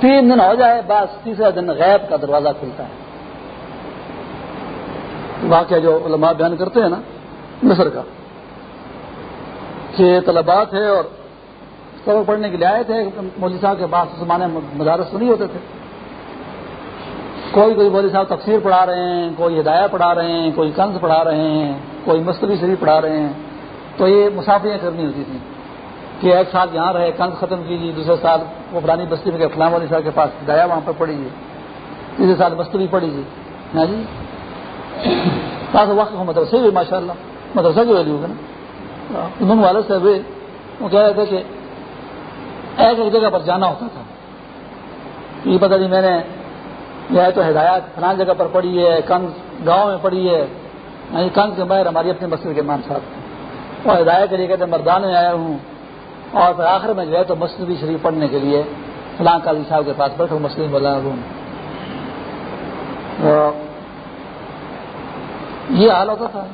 تین دن ہو جائے، بس تیسرا دن غیب کا دروازہ کھلتا ہے۔ واقعہ جو علماء بیان کرتے ہیں نا، مصر کا۔ کہ طلبات ہے اور سبق پڑھنے کے لیے آئے تھے مودی صاحب کے پاس زمانے مدارس تو نہیں ہوتے تھے۔ کوئی کوئی مودی صاحب تفسیر پڑھا رہے ہیں، کوئی ہدایہ پڑھا رہے ہیں، کوئی کنز پڑھا رہے ہیں، کوئی مستقبی شریف پڑھا رہے ہیں۔ تو یہ مسافریاں کرنی ہوتی تھیں کہ ایک سال یہاں رہے، کنز ختم کیجیے، دوسرے سال وہ پرانی بستی میں فلام والی صاحب کے پاس ہدایہ وہاں پہ پڑھیے تیسرے سال مستقبی پڑھیے ہاں جی؟ وقت مدرسے بھی ماشاء اللہ مدرسہ کی ویلو ہوگا نا۔ انہوں والد صاحب وہ کہہ رہے تھے کہ ایک ایک جگہ پر جانا ہوتا تھا۔ یہ پتہ نہیں میں نے یہ تو ہدایات فلان جگہ پر پڑھی ہے کنگ گاؤں میں پڑھی ہے۔ یعنی کنگ کے باہر ہماری اپنی مسجد کے مان صاحب اور ہدایت کے لیے کہتے مردان میں آیا ہوں۔ اور پھر آخر میں جو ہے تو مسجد شریف پڑھنے کے لیے فلاں قاضی صاحب کے پاس بیٹھو مسجد بلا ہوں۔ یہ حال ہوتا تھا۔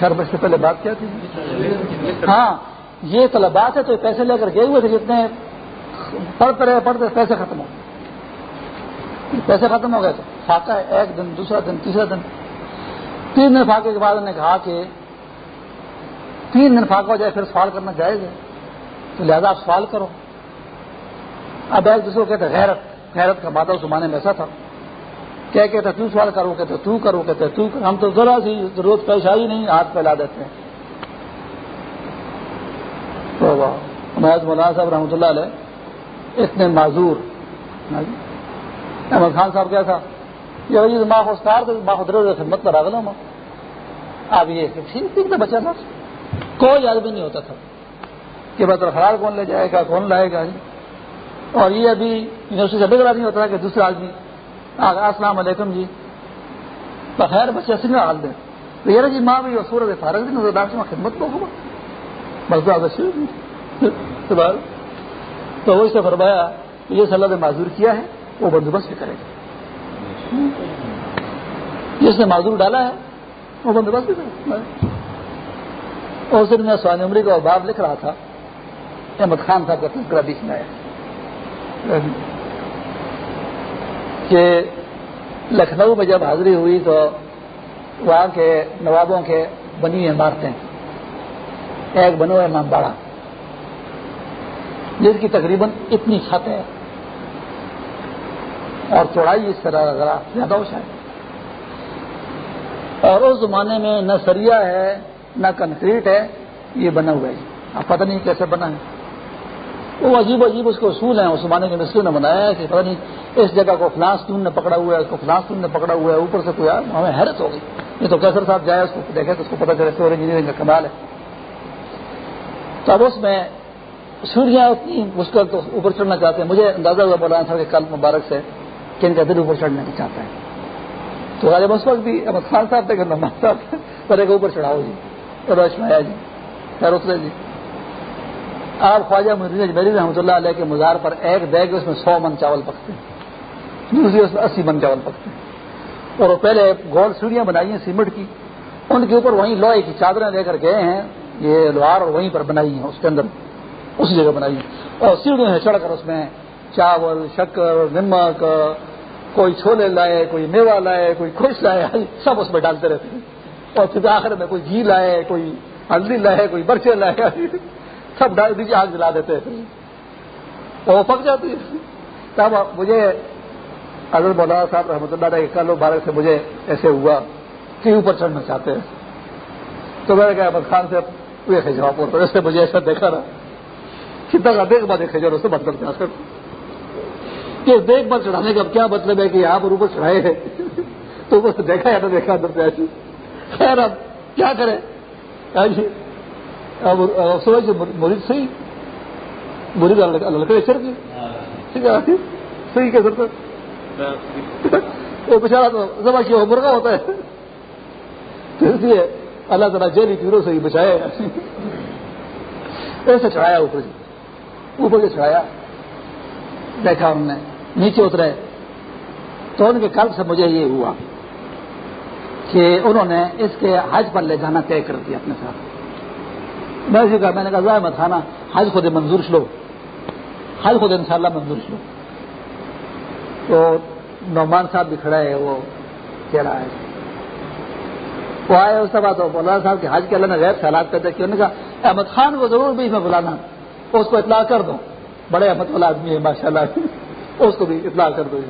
خیر، بس سے پہلے بات کیا تھی؟ ہاں۔ یہ طلبات ہے، تو پیسے لے کر گئے ہوئے تھے جتنے پڑھتے رہے پڑھتے پیسے ختم ہو پیسے ختم ہو گئے تو فاقہ ہے، ایک دن، دوسرا دن، تیسرا دن۔ تین دن فاقے کے بعد انہوں نے کہا کہ تین دن فاقہ ہو جائے، پھر سوال کرنا جائز ہے۔ تو لہذا آپ سوال کرو۔ اب ایک دوسرے کو کہتے غیرت غیرت کا مادہ زمانے میں ایسا تھا۔ کیا کہتے تو سوال کرو، کہتے تو کرو، کہتے تو ہم تو ذرا سی ضرورت پیش آئی نہیں، ہاتھ پھیلا دیتے ہیں۔ تو مولانا صاحب رحمۃ اللہ علیہ اتنے معذور۔ احمد خان صاحب کیا تھا یہ ماں استار تو ماں خدر خدمت کرا گا ماں۔ اب یہ ٹھیک تھا بچہ تھا کوئی آدمی نہیں ہوتا تھا کہ بطر فرار کون لے جائے گا، کون لائے گا۔ جی اور یہ ابھی یونیورسٹی سے بگڑا نہیں ہوتا تھا کہ دوسرا آدمی۔ السلام علیکم جی۔ بخیر بچے سنگا حال دیں۔ تو یہ جی ماں بھی سورج فارغ دن ڈاکٹر خدمت کو ہوگا بس [laughs] تو وہ اس سے فرمایا، یہ صلاح نے معذور کیا ہے، وہ بندوبست کرے گا۔ جس نے معذور ڈالا ہے، وہ بندوبست کرے گا۔ اور اس دن میں سوانی عمری کا باب لکھ رہا تھا، احمد خان صاحب کا تذکرہ بیچ میں آیا کہ لکھنؤ میں جب حاضری ہوئی تو وہاں کے نوابوں کے بنی عمارتیں۔ ایک بنو ہے بڑا جس کی تقریباً اتنی چھت ہے۔ اور چوڑائی اس طرح ذرا زیادہ ہو شاید اور اس زمانے میں نہ سریا ہے، نہ کنکریٹ ہے، یہ بنا ہوا ہے۔ اب پتہ نہیں کیسے بنا ہے۔ وہ عجیب عجیب اس کے اصول ہیں۔ اس زمانے کے مصری نے بنایا ہے کہ پتہ نہیں اس جگہ کو فلانس نے پکڑا ہوا ہے، اس کو فلانس نے پکڑا ہوا ہے، اوپر سے کوئی ہمیں حیرت ہو گئی یہ تو کیسر صاحب جائے، اس کو دیکھے تو اس کو پتا چلے سور انجینئرنگ کا کمال ہے۔ تو اب اس میں سیڑھیاں اتنی مشکل تو اوپر چڑھنا چاہتے ہیں۔ مجھے اندازہ ہوا بولا تھا کہ کل مبارک سے کہ ان کا دل اوپر چڑھنا نہیں چاہتا ہے۔ تو غالب، اس وقت بھی احمد خان صاحب تھے کہ صاحب پر ایک اوپر چڑھاؤ جی روش میں آیا جی خیر اترے جی۔ آپ خواجہ مدین میری رحمۃ اللہ علیہ کے مزار پر ایک بیگ اس میں سو من چاول پکتے ہیں۔ دوسری اس میں اسی من چاول پکتے ہیں۔ اور وہ پہلے گول سیڑھیاں بنائی ہیں سیمنٹ کی، ان کے اوپر وہیں لوہے کی چادریں لے کر گئے ہیں۔ یہ لوہار اور وہیں پر بنائی ہیں، اس کے اندر اسی جگہ بنائی ہیں۔ اور سیڑھیوں سے چڑھ کر اس میں چاول، شکر، نمک، کوئی چھولے لائے، کوئی میوا لائے، کوئی خوش لائے سب اس میں ڈالتے رہتے ہیں۔ اور پھر آخر میں کوئی گھی لائے، کوئی ہلدی لائے، کوئی برچے لائے، سب ڈال دیجیے آگ جلا دیتے وہ پک جاتی ہے۔ تب مجھے اگر مولانا صاحب رحمۃ اللہ کہ کل بارہ سے مجھے ایسے ہوا کہ اوپر چڑھنا چاہتے ہیں۔ تو میں نے کہا، احمد خان سے مجھے ایسا دیکھا رہا کتنا کا دیکھ بات دیکھے اس سے مطلب کیا سر کہ دیکھ بھال چڑھانے کا کیا مطلب ہے کہ یہاں پر اوپر چڑھائے ہیں؟ تو بس دیکھا یا نہ دیکھا اندر سے؟ ایسی۔ خیر اب کیا کریں؟ اب سمجھ مرید صحیح؟ مرید لڑکے چڑھ گئی ٹھیک ہے صحیح کیا سر وہ بچارا تو زبا کیا مرغا ہوتا ہے۔ تو اس لیے اللہ تعالیٰ جیلی تیروں سے ہی بچائے۔ ایسے چڑھایا اوپر سے۔ اوپر سے چڑھایا۔ دیکھا انہوں نے۔ نیچے اترے۔ تو ان کے کل سے مجھے یہ ہوا کہ انہوں نے اس کے حج پر لے جانا طے کر دیا اپنے ساتھ۔ میں اسی کہا، میں نے کہا ضائع مت کھانا حج خود منظور چلو حج خود انشاءاللہ منظور چلو تو نعمان صاحب بھی کھڑا ہے، وہ کہہ رہا ہے۔ وہ آئے اس بات مولانا صاحب کے حج کے اللہ نے غیر خیالات پیدا کیا انہوں نے کہا احمد خان کو ضرور بھی میں بلانا اس کو اطلاع کر دوں بڑے احمد والا آدمی ہے ماشاء اللہ اس کو بھی اطلاع کر دو۔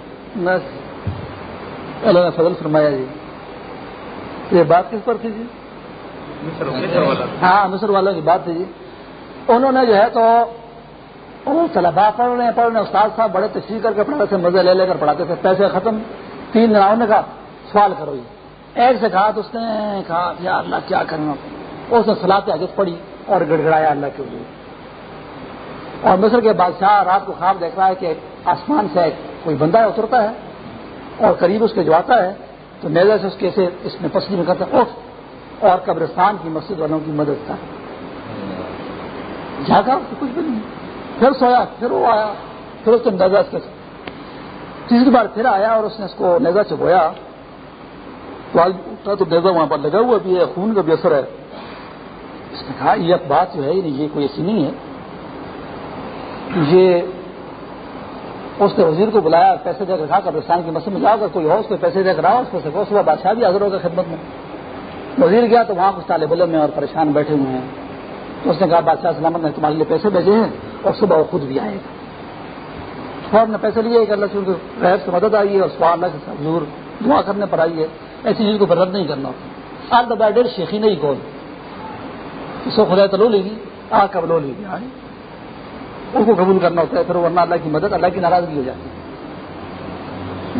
اللہ نے فضل فرمایا جی۔ یہ بات کس پر تھی جی؟ ہاں مصر والوں کی بات تھی جی۔ انہوں نے جو ہے تو طلبا پڑھ رہے ہیں پڑھ رہے ہیں۔ استاد صاحب بڑے تشریح کر کے پڑھاتے تھے مزے لے لے کر پڑھاتے تھے پیسے ختم۔ تین نے کہا سوال کرو یہ ایک سے کہا تو اس نے کہا، یا اللہ کیا کرنا اس نے سلاح حجت پڑھی اور گڑ گڑایا اللہ کے لیے۔ اور مصر کے بادشاہ رات کو خواب دیکھ رہا ہے کہ آسمان سے کوئی بندہ اترتا ہے اور قریب اس کے جو آتا ہے، تو نیزا سے اس کے اس میں پسلی میں کرتا اف اور قبرستان کی مسجد والوں کی مدد کر۔ جاگا کچھ بھی نہیں۔ پھر سویا، پھر وہ آیا، پھر اس نے نیزا اس کے تیسری بار پھر آیا اور اس نے اس کو نیزا چبویا تو تو نیزا وہاں پر لگا ہوا بھی ہے، خون کا بھی اثر ہے۔ اس نے کہا، یہ بات جو ہے، یہ کوئی ایسی نہیں ہے۔ یہ اس نے وزیر کو بلایا، پیسے دے کر کھا قبرستان کی مسجد میں جاؤ گا کوئی اور اس کو پیسے دے کر آؤ، اس کو سکو صبح بادشاہ بھی حاضر ہوگا خدمت میں۔ وزیر گیا تو وہاں کچھ طالب علم میں اور پریشان بیٹھے ہوئے ہیں۔ تو اس نے کہا، بادشاہ سلامت نے تمہارے لیے پیسے بھیجے ہیں اور صبح وہ خود بھی آئے گا۔ فوراً نے پیسے لیے کہ اللہ سے غیر سے مدد آئی ہے اور سوال اللہ سے حضور دعا کرنے پر آئی ہے۔ ایسی چیز کو رد نہیں کرنا۔ ہوتا آج دبا ڈیڑھ شیخی نہیں کون؟ اس کو خدا تو لو لے گی، آ کب لو لے گی؟ اس کو قبول کرنا ہوتا ہے، پھر ورنہ اللہ کی مدد، اللہ کی ناراضگی ہو جاتی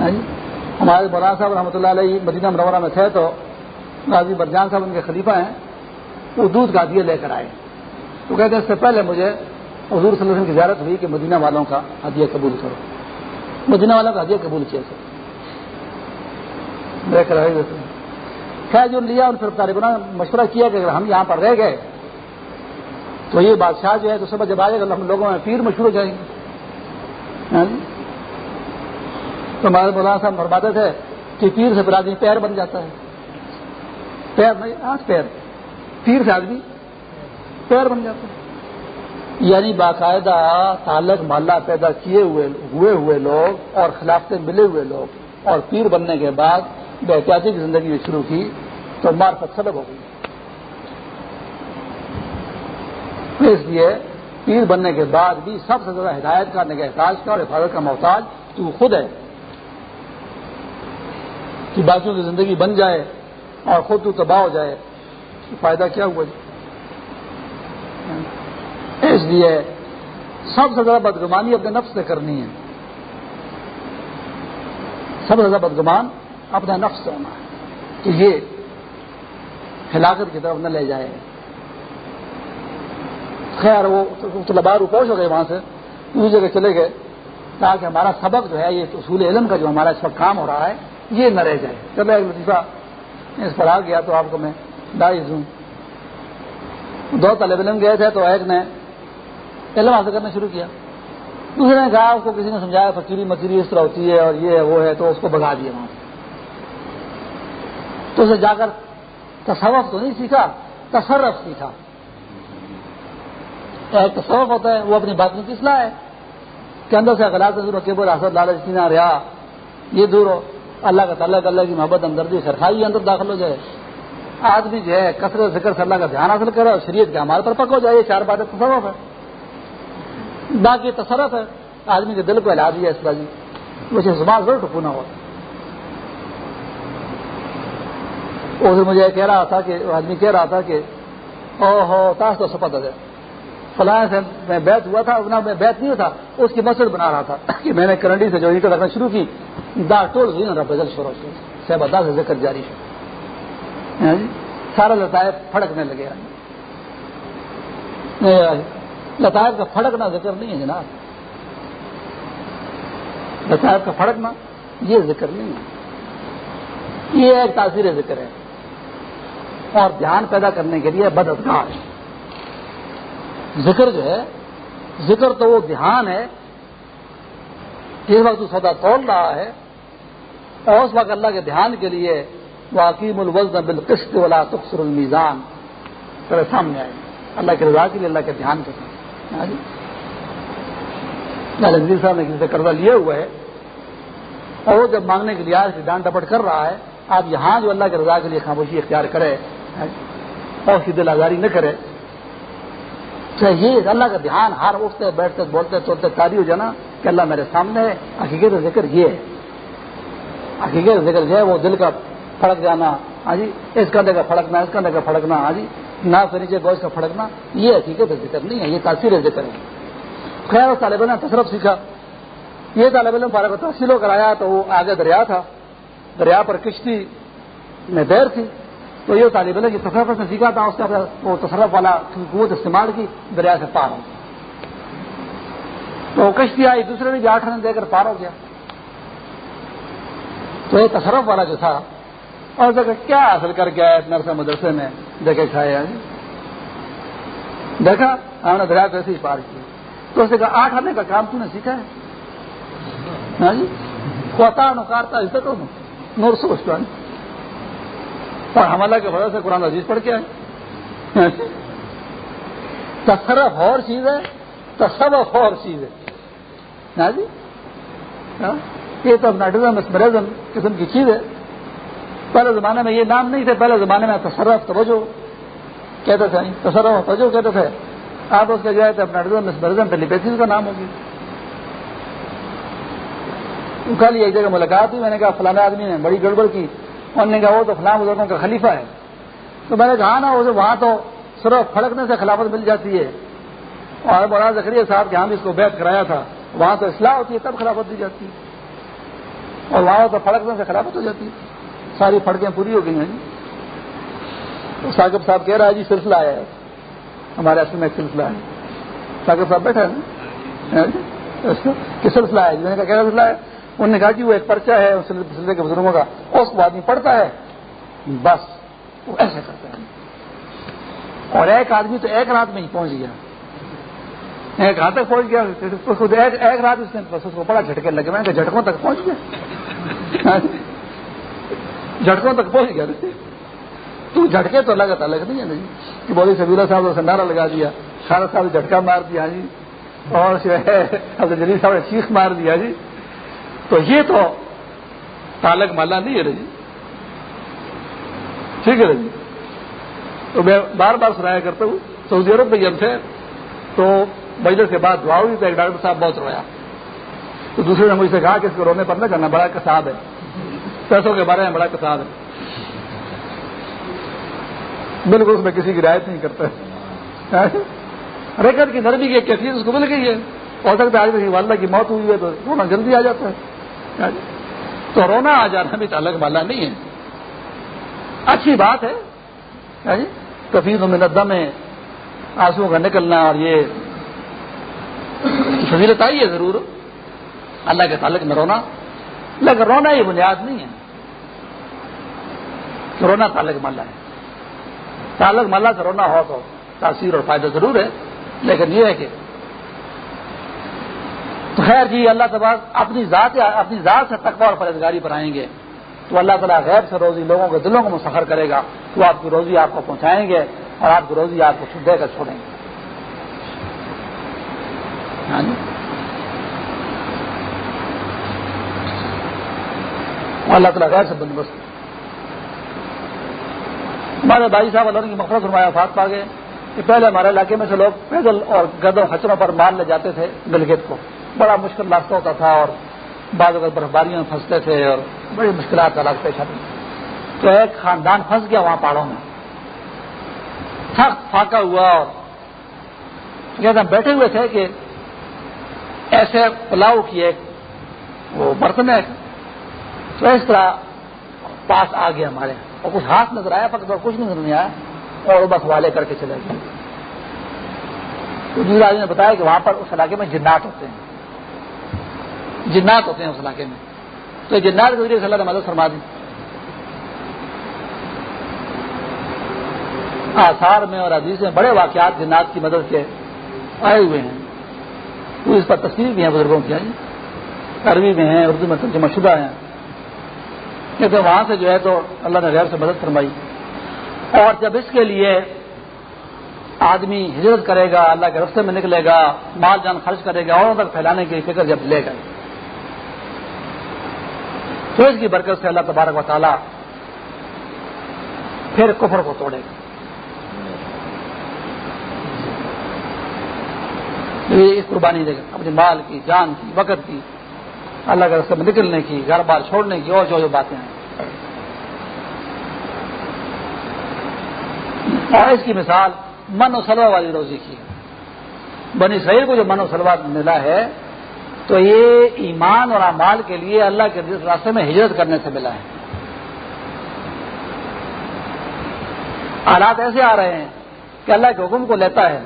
ہے۔ ہمارے مولانا صاحب رحمۃ اللہ علیہ مدینہ مرورہ میں تھے تو غازی برجان صاحب ان کے خلیفہ ہیں، وہ دودھ کا ہدیہ لے کر آئے۔ تو کہتے ہیں، اس سے پہلے مجھے حضور صلی اللہ علیہ وسلم کی زیارت ہوئی کہ مدینہ والوں کا ہدیہ قبول کرو۔ مدینہ والوں کا ہدیہ قبول کیا سر لے کر آئے خیر، جو لیا، ان پھر طالبان مشورہ کیا کہ اگر ہم یہاں پر رہ گئے، تو یہ بادشاہ جو ہے، تو سب جب آئے گا ہم لوگوں میں پیر مشہور ہو جائیں گے۔ ہاں جی؟ تو ہمارے مولانا صاحب فرماتے تھے کہ پیر سے آدمی پیر بن جاتا ہے۔ پیر نہیں آج پیر۔ پیر سے آدمی پیر بن جاتا ہے۔ یعنی باقاعدہ تعلق مالا پیدا کیے ہوئے ہوئے ہوئے لوگ اور خلافتیں ملے ہوئے لوگ اور پیر بننے کے بعد بے احتیاطی کی زندگی شروع کی تو مار سلب ہو گئی۔ اس لیے پیر بننے کے بعد بھی سب سے زیادہ ہدایت کا نگہتاج کا اور حفاظت کا محتاج تو خود ہے۔ کہ باقیوں کی زندگی بن جائے اور خود تو تباہ ہو جائے فائدہ کیا ہوا جی؟ اس لیے سب سے زیادہ بدگمانی اپنے نفس سے کرنی ہے۔ سب سے زیادہ بدگمان اپنے نفس سے ہونا ہے۔ کہ یہ ہلاکت کی طرف نہ لے جائے۔ خیر، وہ طلبا روپوش ہو گئے وہاں سے۔ دوسری جگہ چلے گئے۔ تاکہ ہمارا سبق جو ہے، یہ اصول علم کا جو ہمارا اس وقت کام ہو رہا ہے، یہ نہ رہ جائے۔ چلے ایک لطیفہ اس پر آ گیا تو آپ کو میں ڈائز ہوں دو طالب علم گئے تھے تو ایک نے علم حاصل کرنا شروع کیا۔ دوسرے نے کہا، اس کو کسی نے سمجھایا فکیری مکیری اس طرح ہوتی ہے اور یہ ہے، وہ ہے، تو اس کو بگا دیا وہاں سے۔ تو اسے جا کر تصوف تو نہیں سیکھا، تصرف سیکھا۔ تصوف ہوتا ہے، وہ اپنی بات میں کسلا ہے۔ کہ اندر سے غلط دور ہو حسد، لالچ سینا ریا، یہ دور ہو۔ اللہ کا تعلق، اللہ کی محبت ہمدردی سرخائی اندر داخل ہو جائے۔ آدمی جو ہے، کثرت ذکر صلی اللہ کا دھیان حاصل کرے اور شریعت کے ہمارے پر پک ہو جائے چار باتیں تصرف ہے باقی تصرف ہے، آدمی کے دل کو ہلا دیا اس بازی۔ مجھے زبان ضرور ٹکونا ہوا۔ اس مجھے کہہ رہا تھا کہ آدمی کہہ رہا تھا کہ او ہو، تاش تو سپت ہے۔ فلاں سے میں بیت ہوا تھا میں بیت نہیں تھا، اس کی مسجد بنا رہا تھا۔ [coughs] کہ میں نے کرنڈی سے جو اینٹیں رکھنا شروع کی دا ٹول ہوئی نا بدل شروع سے صحب ادا سے ذکر جاری ہے۔ ہاں جی؟ سارا لطائف پھڑکنے لگے۔ ہاں جی؟ لطائف کا پھڑکنا ذکر نہیں ہے جناب۔ لطائف کا پھڑکنا یہ ذکر نہیں ہے۔ یہ ایک تاثیر ذکر ہے۔ اور دھیان پیدا کرنے کے لیے بدعتگار ہے ذکر جو ہے، ذکر تو وہ دھیان ہے، جس وقت سودا توڑ رہا ہے، اور اس وقت اللہ کے دھیان کے لیے واقیم الوزن بالقسط ولا تقصر المیزان تیرے سامنے آئے۔ اللہ کے رضا کے لیے اللہ کے دھیان کے ساتھ ہاں جی۔ صاحب نے کسی سے قرضہ لیے ہوئے ہے، اور وہ جب مانگنے کے لیے آج ڈانٹ ڈپٹ کر رہا ہے، آپ یہاں جو اللہ کے رضا کے لیے خاموشی اختیار کرے اور اس کی دل آزاری نہ کرے۔ یہ اللہ کا دھیان ہر اٹھتے، بیٹھتے، بولتے، توڑتے، تاری ہو جانا کہ اللہ میرے سامنے ہے۔ حقیقت ذکر یہ ہے۔ حقیقت ذکر جو ہے وہ دل کا پھڑک جانا ہاں جی اس کندھے کا پھڑکنا، اس کندھے کا پھڑکنا ہاں جی نہ نیچے گوشت کا پھڑکنا، یہ حقیقت ذکر نہیں ہے، یہ تاثیر ذکر ہے۔ خیر طالب نے تصرف سیکھا۔ یہ طالب علم فارغ تحصیل ہو تو وہ آگے دریا تھا۔ دریا پر کشتی میں دیر تھی۔ تو یہ طالب علم کی تصرف سے سیکھا تھا، اس کا وہ تصرف والا قوت استعمال کی دریا سے پار ہو تو کشتی آئی، دوسرے نے بھی آٹھ رن دے کر پار ہو گیا۔ تو یہ تصرف والا جو تھا، اور دیکھا کیا حاصل کر کے آیا نرسا مدرسے میں دیکھے کھایا جی دیکھا، ہم نے دریا کو ایسے ہی پار کیا۔ تو اس نے کہا، آٹھ آنے کا کام تو نے سیکھا ہے۔ ہاں جی؟ کوتا نکارتا اسے تو نور سوچتا اور حملہ کے وجہ سے قرآن عزیز پڑھ کے آئے۔ تصرف اور چیز ہے تصوف اور چیز ہے۔ ہاں جی؟ ہاں؟ یہ تو نائٹرزم اسمرزم قسم کی چیز ہے۔ پہلے زمانے میں یہ نام نہیں تھے، پہلے زمانے میں تصرف توجہ۔ کہتے تھے تصرف توجہ کہتے تھے۔ آپ اس کے جائے تو اپنا مسمرزم ٹیلیپیتھیز کا نام ہوگی۔ کل ایک جگہ ملاقات ہوئی، میں نے کہا فلانا آدمی نے بڑی گڑبڑ کی۔ انہوں نے کہا وہ تو فلاں بزرگوں کا خلیفہ ہے۔ تو میں نے کہا نا وہاں تو صرف پھڑکنے سے خلافت مل جاتی ہے۔ اور بڑا زکری صاحب کے ہاں ہم اس کو بیت کرایا تھا۔ وہاں تو اصلاح ہوتی ہے، تب خلافت دی جاتی۔ ہے اور وہاں تو پھڑکنے سے خلافت ہو جاتی۔ ہے ساری پھڑکیں پوری ہو گئی ہیں۔ جی ساقب صاحب کہہ رہا ہے جی سلسلہ آیا ہے۔ ہمارے اصل میں ایک سلسلہ ہے۔ ساقب صاحب بیٹھا ہے نا؟ جی؟ کہ سلسلہ ہے؟ میں نے کہا کیا سلسلہ ہے؟ انہوں نے کہا کہ وہ ایک پرچہ ہے سلسلے کے بزرگوں کا، اس کو آدمی پڑھتا ہے۔ بس، وہ ایسے کرتا ہے۔ اور ایک آدمی تو ایک رات میں ہی پہنچ گیا۔ ایک رات تک پہنچ گیا ایک ایک رات اس نے بس اس کو پڑا جھٹکے لگے۔ میں کہ جھٹکوں تک پہنچ گیا۔ جھٹکوں تک پہنچ گیا۔ تو جھٹکے تو الگ الگ نہیں ہے جی۔ کہ بولی سبیلا صاحب نے سنڈارا لگا دیا۔ خالد صاحب نے جھٹکا مار دیا جی۔ اور جو ہے جلیل صاحب نے چیخ مار دیا جی۔ تو یہ تو تالک مالا نہیں ہے جی ٹھیک ہے جی تو میں بار بار سنایا کرتا ہوں۔ سعودی عرب میں جب تھے تو بجٹ کے بعد دعا ہوئی تو ایک ڈاکٹر صاحب بہت رویا۔ تو دوسرے نے مجھ سے کہا کہ اس کو رونے پر نہ کرنا بڑا کساب ہے۔ پیسوں کے بارے میں بڑا کسان ہے۔ بالکل اس میں کسی کی رعایت نہیں کرتا۔ ریکٹ کی نرمی کی کیفیت اس کو مل گئی ہے۔ ہو سکتا ہے آج والدہ کی موت ہوئی ہے تو رونا جلدی آ جاتا ہے۔ جی؟ تو رونا آ جانا بھی الگ والا نہیں ہے۔ اچھی بات ہے۔ کبھی جی؟ میں ندم ہے آنسو کا نکلنا اور یہ فضیلت آئی ہے ضرور۔ اللہ کے تعلق میں رونا۔ لیکن رونا یہ بنیاد نہیں ہے۔ رونا تالک مالا ہے۔ تالک مالا سے رونا ہو تو تاثیر اور فائدہ ضرور ہے۔ لیکن یہ ہے کہ تو خیر جی اللہ تبار اپنی ذات اپنی ذات سے تقوی اور پرہزگاری پر آئیں گے۔ تو اللہ تعالیٰ غیر سے روزی لوگوں کے دلوں کو مسفر کرے گا۔ تو آپ کی روزی آپ کو پہنچائیں گے اور آپ کی روزی آپ کو دے کر چھوڑیں گے۔ ہاں جی۔ اللہ تعالیٰ غیر سے بندوبست۔ ہمارے بھائی صاحب اللہ کی مفرت فرمایا فات پا گئے کہ پہلے ہمارے علاقے میں سے لوگ پیدل اور گدوں خچروں پر مال لے جاتے تھے، گلگت کو۔ بڑا مشکل راستہ ہوتا تھا اور بعض اگر برف باریوں میں پھنستے تھے اور بڑی مشکلات کا علاج پیش تو ایک خاندان پھنس گیا وہاں پہاڑوں میں۔ سخت فاقا ہوا اور کہتے بیٹھے ہوئے تھے کہ ایسے پلاؤ کی ایک وہ برتن ہے۔ تو اس طرح پاس آ گیا ہمارے۔ اور کچھ ہاتھ نظر آیا، فقط کچھ نظر نہیں آیا۔ اور وہ بس والے کر کے چلے گئے۔ تو نے بتایا کہ وہاں پر اس علاقے میں جنات ہوتے ہیں۔ جنات ہوتے ہیں اس علاقے میں۔ تو جنات کے ذریعے سے اللہ نے مدد فرما دی۔ آثار میں اور عزیز میں بڑے واقعات جنات کی مدد کے آئے ہوئے ہیں۔ تو اس پر تصویر بھی ہیں بزرگوں کی عربی میں ہیں، اردو میں ترجمہ شدہ ہیں۔ کیونکہ وہاں سے جو ہے تو اللہ نے غیر سے مدد فرمائی۔ اور جب اس کے لیے آدمی ہجرت کرے گا، اللہ کے رستے میں نکلے گا، مال جان خرچ کرے گا، اوروں تک پھیلانے کی فکر جب لے گا۔ تو اس کی برکت سے اللہ تبارک و تعالیٰ پھر کفر کو توڑے۔ گا اس قربانی دے گا اپنے مال کی، جان کی، وقت کی، اللہ کے رستے میں نکلنے کی، گھر بار چھوڑنے کی، اور جو جو باتیں ہیں۔ اور اس کی مثال من و سلوا والی روزی کی بنی اسرائیل کو جو من و سلوا ملا ہے تو یہ ایمان اور اعمال کے لیے اللہ کے جس راستے میں ہجرت کرنے سے ملا ہے۔ حالات ایسے آ رہے ہیں کہ اللہ کے حکم کو لیتا ہے۔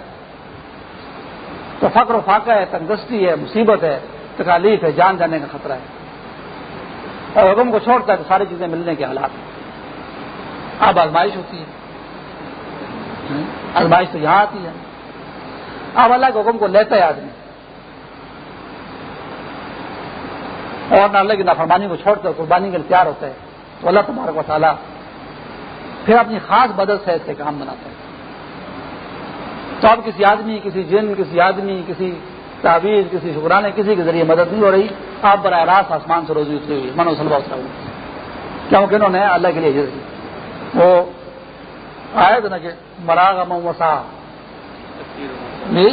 تو فقر و فاقہ ہے تندرستی ہے، مصیبت ہے، تکالیف ہے، جان جانے کا خطرہ ہے۔ اور حکم کو چھوڑتا ہے تو ساری چیزیں ملنے کے حالات ہیں۔ اب آزمائش ہوتی ہے۔ ازمائش تو یہاں آتی ہے۔ اب اللہ کے حکم کو لیتا ہے آدمی۔ اور نہ اللہ کی نافرمانی کو چھوڑ کر قربانی کے تیار ہوتا ہے تو اللہ تمہارا کو تعالیٰ پھر اپنی خاص بدت سے ایسے کام بناتا ہے۔ تو اب کسی آدمی، کسی جن، کسی آدمی، کسی تعویذ، کسی شکرانے، کسی کے ذریعے مدد نہیں ہو رہی۔ آپ براہ راست آسمان سے روزی اتری ہوئی منو سلوا اترا کیونکہ انہوں نے اللہ کے لیے ہجرت وہ آئے تھے نا کہ مراغ مسا جی؟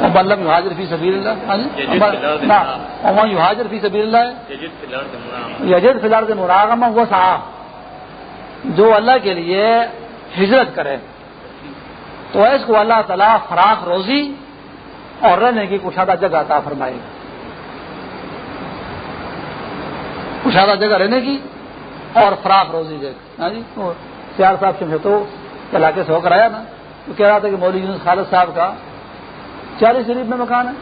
ملم حاضر فی سبیر اللہ؟ حاضر فی سبیر اللہ؟ یجد فی الحال مراغم وہ جو اللہ کے لیے ہجرت کرے. تو اس کو اللہ تعالیٰ فراخ روزی اور رہنے کی کشادہ جگہ عطا فرمائے گا. کشادہ جگہ رہنے کی اور فراخ روزی جگہ ہاں جی؟ سیار صاحب سے تو علاقے سے ہو کر آیا نا تو کہہ رہا تھا کہ مولوی یونس خالد صاحب کا چالیس غریب میں مکان ہے؟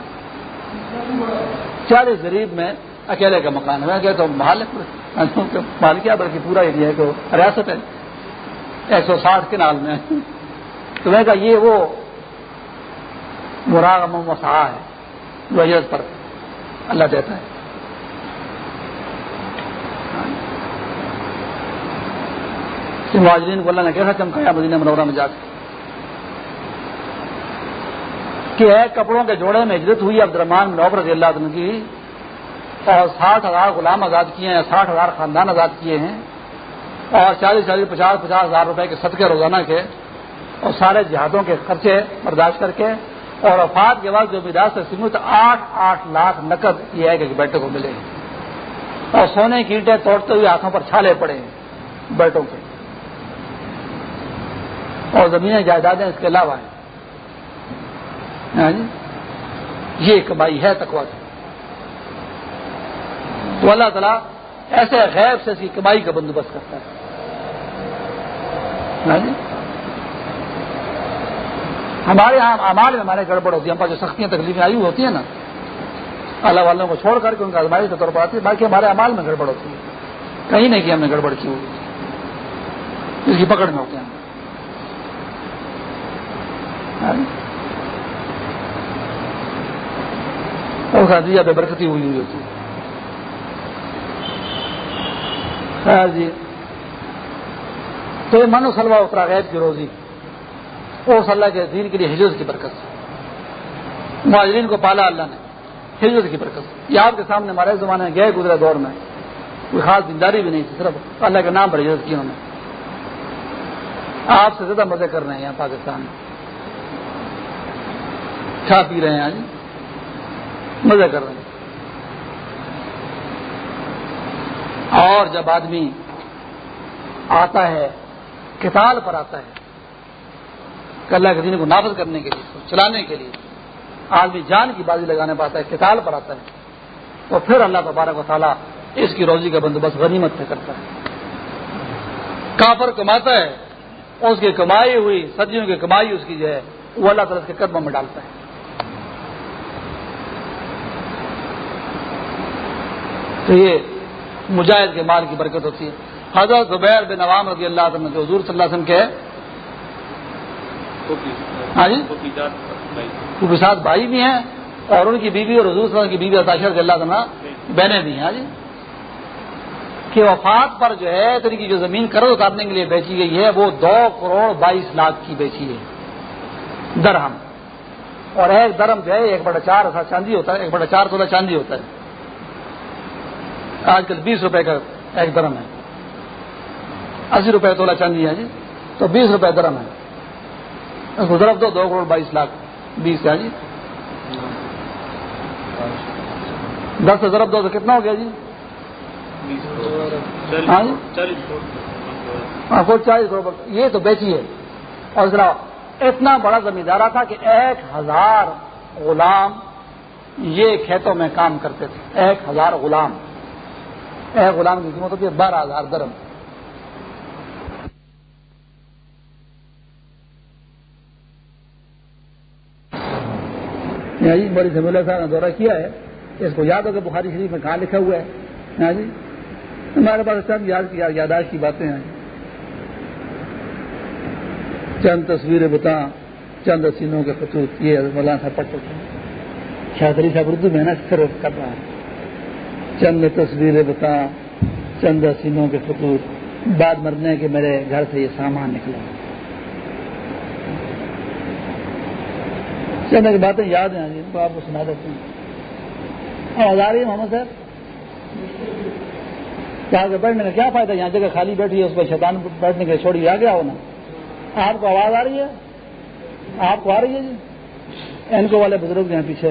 چالیس غریب میں اکیلے کا مکان ہے۔ میں کہتا ہوں محل کیا بلکہ پورا ایریا ہے ریاست ہے۔ ایک سو ساٹھ کنال میں۔ تو میں کہا یہ وہ مراغ مسا ہے۔ جو اجرت پر اللہ دیتا ہے۔ ہاں؟ مہاجرین کو اللہ نے کیسا چمکایا مدینہ منورہ میں جا کے؟ کہ ایک کپڑوں کے جوڑے میں ہجرت ہوئی عبد الرحمان نوب رضی اللہ عنہ کی، اور ساٹھ ہزار غلام آزاد کیے ہیں، ساٹھ ہزار خاندان آزاد کیے ہیں، اور چالیس چالیس، پچاس پچاس ہزار روپے کے صدقے روزانہ کے، اور سارے جہازوں کے خرچے برداشت کر کے، اور وفات کے بعد جو میراث سے سمت، آٹھ آٹھ لاکھ نقد یہ ہے کہ بیٹوں کو ملے اور سونے کی اینٹیں توڑتے ہوئے ہاتھوں پر چھالے پڑے ہیں بیٹوں کے۔ اور زمینیں جائیدادیں اس کے علاوہ ہیں۔ ہاں جی؟ یہ کمائی ہے تکوا کی۔ تو اللہ تعالیٰ ایسے غیب سے ایسی کمائی کا بندوبست کرتا ہے۔ ہاں جی؟ ہمارے یہاں امال میں ہمارے گڑبڑ ہوتی ہے۔ ہم پر جو سختیاں، تکلیفیں آئی ہوتی ہیں نا، اللہ والوں کو چھوڑ کر کے ان کا آزمائی کے طور پر آتی ہے، باقی ہمارے امال میں گڑبڑ ہوتی ہے۔ کہیں نہیں کہ ہم نے گڑبڑ کی ہوئی۔ اس کی پکڑ میں ہوتے ہیں۔ ہاں جی؟ اور بے برکتی ہوئی ہوئی ہوتی ہے جی تو یہ منو سلوا اترا غیب کی روزی اس اللہ کے دین کے لیے ہجرت کی برکت سے مہاجرین کو پالا اللہ نے ہجرت کی برکت سے یہ آپ کے سامنے ہمارے زمانے میں گئے گزرے دور میں کوئی خاص دینداری بھی نہیں تھی صرف اللہ کے نام پر ہجرت کی انہوں نے آپ سے زیادہ مزے کر رہے ہیں یہاں پاکستان میں کھا پی رہے ہیں جی مزے کر رہے ہیں۔ اور جب آدمی آتا ہے کتال پر آتا ہے اللہ کے دین کو نافذ کرنے کے لیے چلانے کے لیے، آدمی جان کی بازی لگانے پاتا ہے کتال پر آتا ہے، تو پھر اللہ تبارک و تعالیٰ اس کی روزی کا بندوبست غنیمت سے کرتا ہے۔ کافر کماتا ہے، اس کی کمائی ہوئی، صدیوں کی کمائی اس کی جو ہے، وہ اللہ تعالیٰ کے قدموں میں ڈالتا ہے۔ تو یہ مجاہد کے مال کی برکت ہوتی ہے۔ حضرت زبیر بن عوام رضی اللہ عنہ جو حضور صلی اللہ علیہ وسلم کے ہاں جی؟ ساتھ بھائی بھی ہیں اور ان کی بیوی اور حضور صلی اللہ علیہ کی بیوی عطاشر کے اللہ تعالیٰ بہنیں بھی ہیں ہاں جی؟ کہ وفات پر جو ہے کی جو زمین قرض اتارنے کے لیے بیچی گئی ہے، وہ دو کروڑ بائیس لاکھ کی بیچی ہے۔ درہم۔ اور ایک درم جو ہے، ایک بڑا چار ایسا چاندی ہوتا ہے، ایک بڑا چار سولہ چاندی ہوتا ہے۔ آج کل بیس روپے کا ایک درم ہے۔ اسی روپے تولا چاندی ہے جی۔ تو بیس روپے درم ہے۔ اس کو ضرب دو دو کروڑ بائیس لاکھ بیس ہے جی۔ دس سے ضرب دو تو کتنا ہو گیا جی؟ ہاں جی؟ ہاں، چالیس کروڑ۔ یہ تو بیچی ہے۔ اور ذرا اتنا بڑا زمیندارہ تھا کہ ایک ہزار غلام یہ کھیتوں میں کام کرتے تھے۔ ایک ہزار غلام۔ ایک غلام کی قیمت ہوتی ہے بارہ ہزار درم۔ جی بڑی سمی اللہ صاحب نے دورہ کیا ہے۔ اس کو یاد ہوگا بخاری شریف میں کہاں لکھا ہوا ہے۔ جی ہمارے پاس چند یاد کی یاداشت کی باتیں ہیں۔ چند تصویریں بتا چند حسینوں کے خطوط، یہ مولانا صاحب پڑھ سکتے ہیں۔ شاہدری صاحب اردو میں نا صرف کر رہا ہے۔ چند تصویریں بتا چند حسینوں کے خطوط، بعد مرنے کے میرے گھر سے یہ سامان نکلا۔ چند کی باتیں یاد ہیں، جن کو آپ کو سنا دیتے ہیں اور آ رہی ہے محمد صاحب کیا بیٹھنے کا کیا فائدہ، یہاں جگہ خالی بیٹھی ہے، اس پہ شیطان بیٹھنے کے چھوڑی، آ گیا ہونا آپ کو آواز آ رہی ہے؟ آپ کو آ رہی ہے جی؟ ان کو والے بزرگ ہیں پیچھے،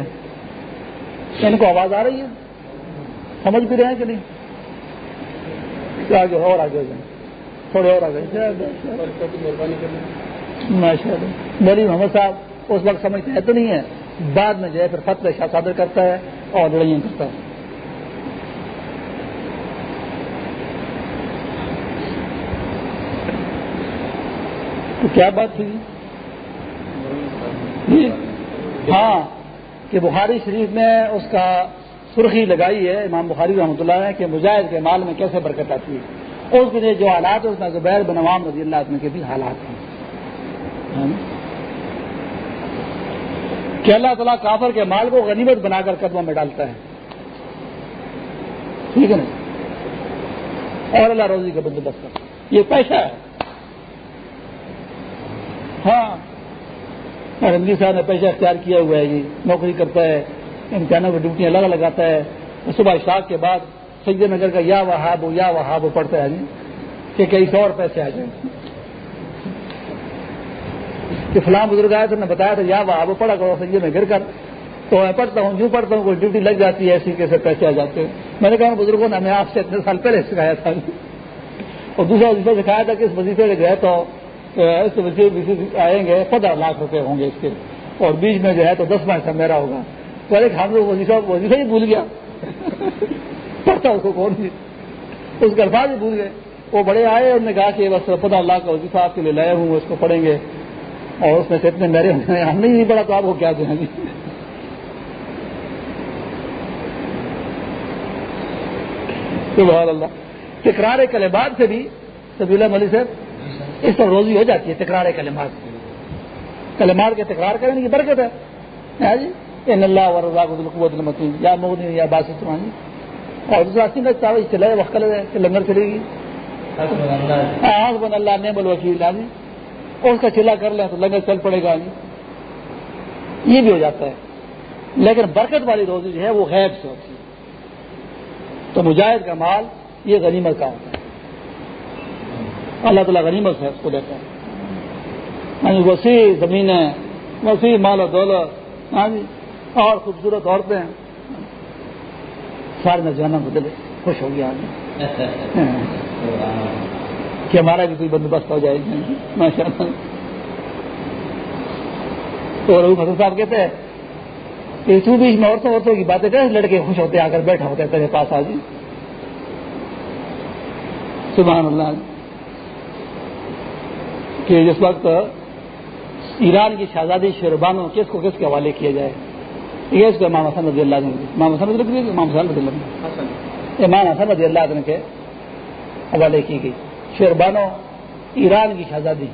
ان کو آواز آ رہی ہے؟ سمجھ بھی رہے ہیں کہ نہیں؟ آگے اور آگے جائیں۔ تھوڑے اور آگے ماشاء اللہ۔ میری محمد صاحب اس وقت سمجھتے ہیں تو نہیں ہے۔ بعد میں جو ہے پھر فتح شاہ صادر کرتا ہے اور لڑائیاں کرتا ہے۔ تو کیا بات تھی؟ ہاں کہ بخاری شریف میں اس کا سرخی لگائی ہے، امام بخاری رحمۃ اللہ نے کہ مجاہد کے مال میں کیسے برکت آتی ہے۔ اس کے جو حالات ہیں، اس میں زبیر بن عوام رضی اللہ عنہ کے بھی حالات ہیں۔ ہاں۔ کہ اللہ تعالیٰ کافر کے مال کو غنیمت بنا کر قدموں میں ڈالتا ہے۔ ٹھیک ہے نا؟ اور اللہ روزی کا بندوبست کرتا ہے۔ یہ پیسہ ہے۔ ہاں۔ رنگی صاحب نے پیسہ اختیار کیا ہوا ہے جی۔ نوکری کرتا ہے۔ امتحانوں کی ڈیوٹیاں الگ لگاتا ہے صبح شاخ کے بعد سید نگر کا یا وہاب یا وہاب ہو پڑتا ہے کہ کئی سو اور پیسے آ جائیں۔ کہ فلاں بزرگ آئے تو نے بتایا تھا، یا وہاب پڑا کرو سید میں گر کر۔ تو میں پڑھتا ہوں جو پڑھتا ہوں، کوئی ڈیوٹی لگ جاتی ہے، ایسی کیسے پیسے آ جاتے ہیں؟ میں نے کہا بزرگوں نے ہمیں آپ سے اتنے سال پہلے سکھایا تھا۔ اور دوسرا وظیفہ سکھایا تھا کہ اس وظیفے سے گئے تو، اس وظیفے آئیں گے، پندرہ لاکھ روپے ہوں گے اس کے۔ اور بیچ میں جو ہے تو دس ماہ میرا ہوگا۔ ہم لوگ وظیفہ وظیفہ ہی بھول گیا۔ پڑھتا اس کو کون سی اس کے الفاظ ہی بھول گئے۔ وہ بڑے آئے انہوں نے کہا کہ بس پندرہ اللہ کا وظیفہ آپ کے لیے لائے ہوں، اس کو پڑھیں گے۔ اور اس میں سے اتنے میرے ہم نے نہیں پڑھا تو آپ کو کیا دیں گے؟ سبحان اللہ۔ تکرار کلمات سے بھی سبھی اللہ ملی صاحب، اس پر روزی ہو جاتی ہے تکرار کلمات۔ کلمات کے تکرار کرنے کی برکت ہے جی؟ ان اللہ و رضا قوت المتین یا مودی یا باس چمانی اور دوسرا سنگھ چاول چلے وقت کہ لنگر چلے گی ہاں بن اللہ نے بل وکیل آجی اور اس کا چلا کر لیں تو لنگر چل پڑے گا آجی یہ بھی ہو جاتا ہے لیکن برکت والی روزی جو ہے وہ غیب سے ہوتی ہے تو مجاہد کا مال یہ غنیمت کا ہوتا ہے اللہ تعالیٰ غنیمت ہے اس کو دیتا ہے ہاں وسیع زمینیں وسیع مال و دولت ہاں جی اور خوبصورت عورتیں سارے نوجوانوں کو دل خوش ہو گیا ہاں۔ کہ ہمارا بھی کوئی بندوبست ہو جائے ماشاء اللہ تو ربو فصل صاحب کہتے ہیں، کہ تو بھی عورتوں عورتوں کی باتیں کر لڑکے خوش ہوتے آ کر بیٹھا ہوتا ہے، تیرے پاس آ جی سبحان اللہ۔ کہ جس وقت ایران کی شہزادی شیربانو کس کو کس کے حوالے کیا جائے؟ یہ اس کو امام حسن رضی اللہ امام حسن رضی امام حسن رضی اللہ امام حسن رضی اللہ عنہ کے حوالے کی گئی۔ شیربانو ایران کی شہزادی۔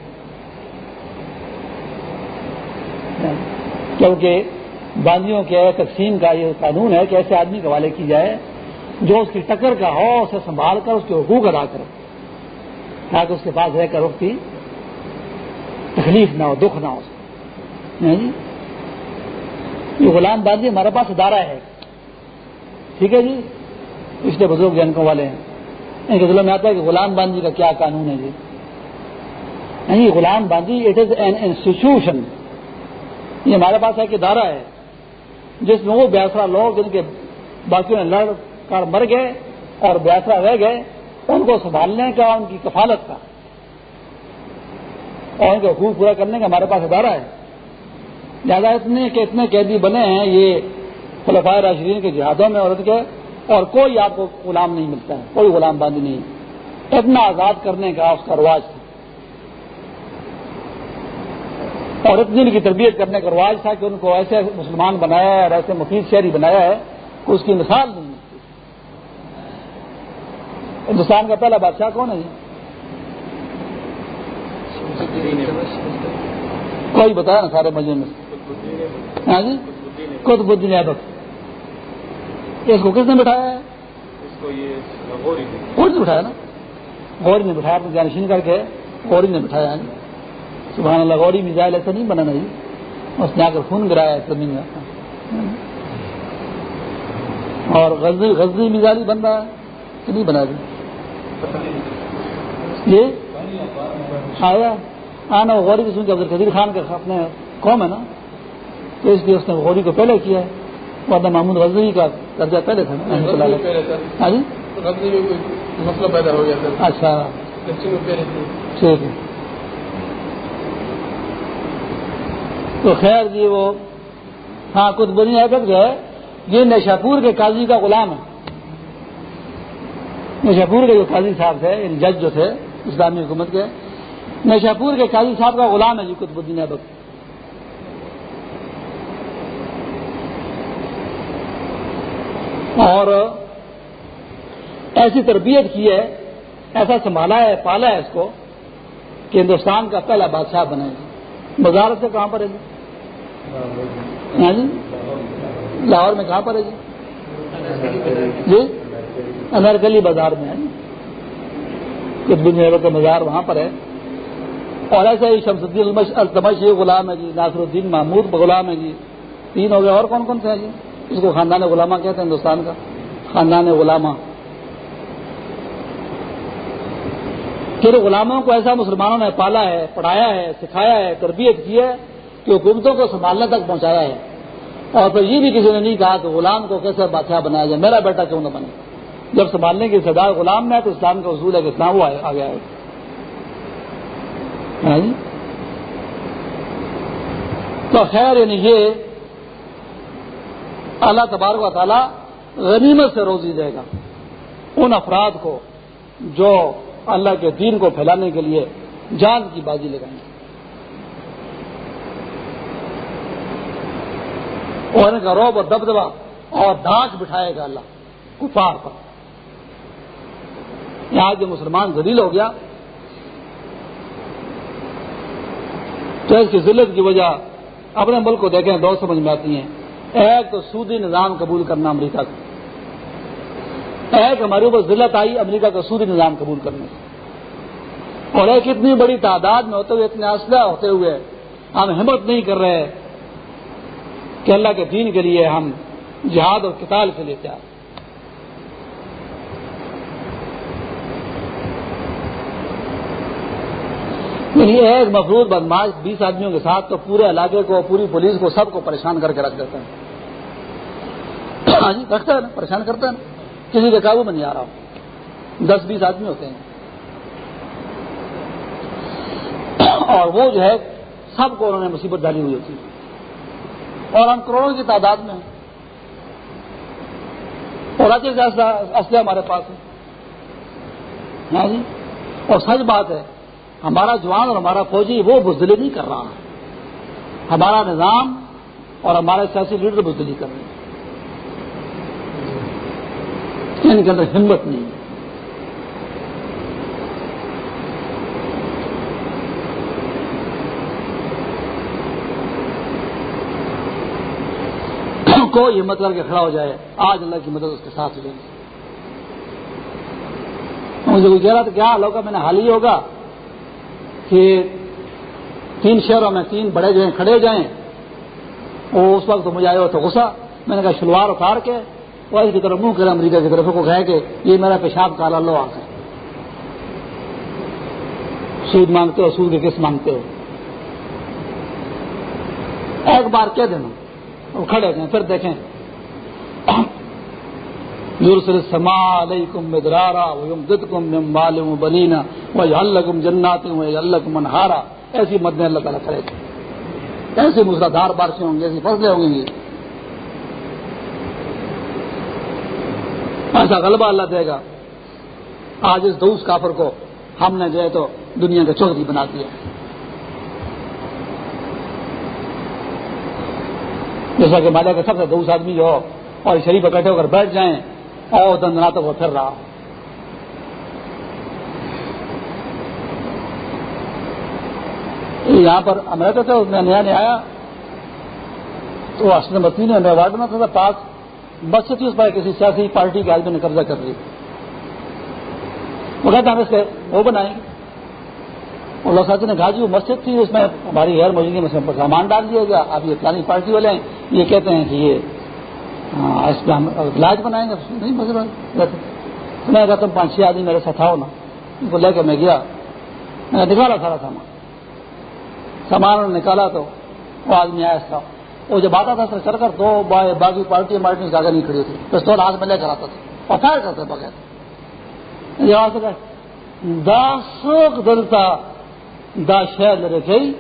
کیونکہ باندیوں کے تقسیم کا یہ قانون ہے کہ ایسے آدمی کے حوالے کی جائے جو اس کی ٹکر کا ہو اسے سنبھال کر اس کے حقوق ادا کرے۔ تاکہ اس کے پاس رہ کر اس کی تکلیف نہ ہو دکھ نہ ہو۔ جی؟ یہ غلام باندھی ہمارے پاس ادارہ ہے۔ ٹھیک ہے جی؟ پچھلے بزرگ جنکوں والے ہیں۔ ان کے ضلع میں آتا ہے کہ غلام باندھی کا کیا قانون ہے جی؟ یعنی غلام باندھی اٹ از این انسٹیٹیوشن یہ ہمارے پاس ایک ادارہ ہے۔ جس میں وہ بیاسرا لوگ جن کے باقیوں نے لڑ کر مر گئے اور بیاسرا رہ گئے، ان کو سنبھالنے کا، ان کی کفالت کا۔ اور ان کے حقوق پورا کرنے کا ہمارے پاس ادارہ ہے۔ لہٰذا اتنے کہ اتنے قیدی بنے ہیں یہ خلفۂ راشدین کے جہادوں میں عورت کے اور کوئی آپ کو غلام نہیں ملتا ہے کوئی غلام بندی نہیں اتنا آزاد کرنے کا اس کا رواج تھا۔ اور اتنی ان کی تربیت کرنے کا رواج تھا کہ ان کو ایسے مسلمان بنایا ہے اور ایسے مفید شہری بنایا ہے کہ اس کی مثال نہیں ہندوستان کا پہلا بادشاہ کون ہے جی؟ کوئی بتایا نا سارے مزے میں۔ قطب الدین ایبک اس کو کس نے بٹھایا؟ ہے گوری نے۔ بٹھایا نا؟ گوری نے بٹھایا جانشین کر کے گوری نے بٹھایا سبحان اللہ غوری میزائل ایسا نہیں بنا جی۔ اس نے آ کر خون گرایا زمین میں۔ اور غزل غزلی میزائل بن رہا ہے کہ نہیں بنا جی۔ یہ؟ آیا۔ آنا غوری کی سن کے عبد القدیر خان کا اپنے قوم ہے نا۔ تو اس لیے اس نے غوری کو پہلے کیا ہے۔ ورنہ محمود غزری کا درجہ پہلے تھا۔ ہاں جی مسئلہ پیدا ہو گیا اچھا۔ ٹھیک ہے۔ تو خیر جی وہ ہاں کچھ بنی حیبت جو ہے یہ نشاپور کے قاضی کا غلام ہے۔ نشاپور کے جو قاضی صاحب تھے یعنی جج جو تھے اسلامی حکومت کے نشاپور کے قاضی صاحب کا غلام ہے جی قطب الدین ایبک اور ایسی تربیت کی ہے، ایسا سنبھالا ہے، پالا ہے اس کو کہ ہندوستان کا پہلا بادشاہ بنے گا بازار سے کہاں پر ہے جی؟ ہاں جی؟ لاہور میں کہاں پر ہے جی؟ جی؟ انرگلی بازار میں ہے جی۔ قطب الدین کا بازار وہاں پر ہے۔ اور ایسا ہی شمس الدین التمش یہ غلام ہے جی ناصر الدین محمود غلام ہے جی۔ تین ہو گئے، اور کون کون سے ہیں جی؟ اس کو خاندان غلامہ کہتے ہیں، ہندوستان کا۔ خاندان غلامہ۔ پھر غلاموں کو ایسا مسلمانوں نے پالا ہے، پڑھایا ہے، سکھایا ہے، تربیت کی ہے کہ حکومتوں کو سنبھالنے تک پہنچایا ہے۔ اور پھر یہ بھی کسی نے نہیں کہا کہ غلام کو کیسے بادشاہ بنایا جائے۔ میرا بیٹا کیوں نہ بنے؟ جب سنبھالنے کی سردار غلام میں ہے تو اسلام کا اصول ہے کہ اسلام وہ آ گیا ہے۔ ہاں جی؟ تو خیر یعنی یہ اللہ تبارک و تعالیٰ غنیمت سے روزی دے گا۔ ان افراد کو جو اللہ کے دین کو پھیلانے کے لیے جان کی بازی لگائیں گے۔ اور ان کا روب اور دبدبا اور دانچ بٹھائے گا اللہ کفار پر۔ یہاں جو مسلمان ذلیل ہو گیا، تو اس کی ذلت کی وجہ اپنے ملک کو دیکھیں دو سمجھ میں آتی ہیں۔ ایک تو سودی نظام قبول کرنا امریکہ کا ایک ہمارے اوپر ذلت آئی امریکہ کا سودی نظام قبول کرنے۔ سے اور ایک اتنی بڑی تعداد میں ہوتے ہوئے، اتنے اسلحہ ہوتے ہوئے ہم ہمت نہیں کر رہے کہ اللہ کے دین کے لیے ہم جہاد اور کتال کے لیے تیار۔ یعنی ایک مفروض بدماش بیس آدمیوں کے ساتھ تو پورے علاقے کو، پوری پولیس کو، سب کو پریشان کر کے رکھ دیتا ہے۔ ہاں جی رکھتا ہے نا، پریشان کرتا ہے نا۔ کسی کے قابو میں نہیں آ رہا دس بیس آدمی ہوتے ہیں۔ اور وہ جو ہے، سب کو انہوں نے مصیبت ڈالی ہوئی ہوتی ہے۔ اور ہم کروڑوں کی تعداد میں ہیں۔ اور اچھے اسلحہ ہمارے پاس ہے۔ ہاں جی؟ اور سچ بات ہے، ہمارا جوان اور ہمارا فوجی وہ بزدلی نہیں کر رہا ہمارا نظام اور ہمارے سیاسی لیڈر بزدلی کر رہے ہیں۔ ان کے اندر ہمت نہیں۔ ہے کوئی ہمت کر کے کھڑا ہو جائے، آج اللہ کی مدد اس کے ساتھ ہو جائے۔ مجھے کوئی کہہ رہا تھا کیا لوگا، میں نے حال ہی ہوگا کہ تین شہروں میں تین بڑے جو ہیں، کھڑے جائیں۔ وہ اس وقت مجھے آئے ہو تو غصہ۔ میں نے کہا، شلوار اتار کے وہ اس کی طرف منہ کرے، امریکہ کی طرف کو کہے کہ یہ میرا پیشاب کالا لو آ سود مانگتے ہو، سود کی کس مانگتے ہو۔ ایک بار کہہ دینا، وہ کھڑے ہیں، پھر دیکھیں۔ یورسل سما علیکم مدرارا ویمددکم من مال و بنینا ویجعلکم جنات ویجعلکم انہارا۔ ایسی مدن اللہ تعالیٰ کرے گا۔ ایسی مسلادھار بارشیں ہوں گی، ایسی فصلیں ہوں گی۔ ایسا غلبہ اللہ دے گا۔ آج اس دوس کافر کو ہم نے جو ہے تو دنیا کا چودھری بنا دیا۔ جیسا کہ مالا کا سب سے دوس آدمی جو ہو اور شریف اکٹھے ہو کر بیٹھ جائیں، اور دندنا تو وہ پھر رہا۔ یہاں پر امریکہ سے اس میں نیا نیا آیا۔ تو اصل متی نے ہمیں بنا تھا پاس بس تھی اس پر کسی سیاسی پارٹی کے آدمی نے قبضہ کر لی۔ وہ کہتے ہم اس کے وہ بنائیں گے۔ اور لوگ نے کہا جی وہ مسجد تھی، اس میں ہماری غیر موجودگی میں سامان ڈال دیا گیا۔ اب یہ پرانی پارٹی والے ہیں، یہ کہتے ہیں کہ یہ ہاں، اس میں ہم علاج بنائیں گے۔ نہیں میں کہا تم پانچ چھ آدمی میرے ساتھ آؤ نا۔ ان کو لے کے میں گیا۔ میں نے نکالا سارا سامان۔ سامان نکالا تو وہ آدمی آیا تھا وہ جب آتا تھا چل کر دو باقی پارٹی مارٹی آگے نہیں کھڑی تھی پستول ہاتھ میں لے کر آتا تھا۔ اور فائر کرتے بغیر۔ داسوک دلتا، دا شہر لڑے گئی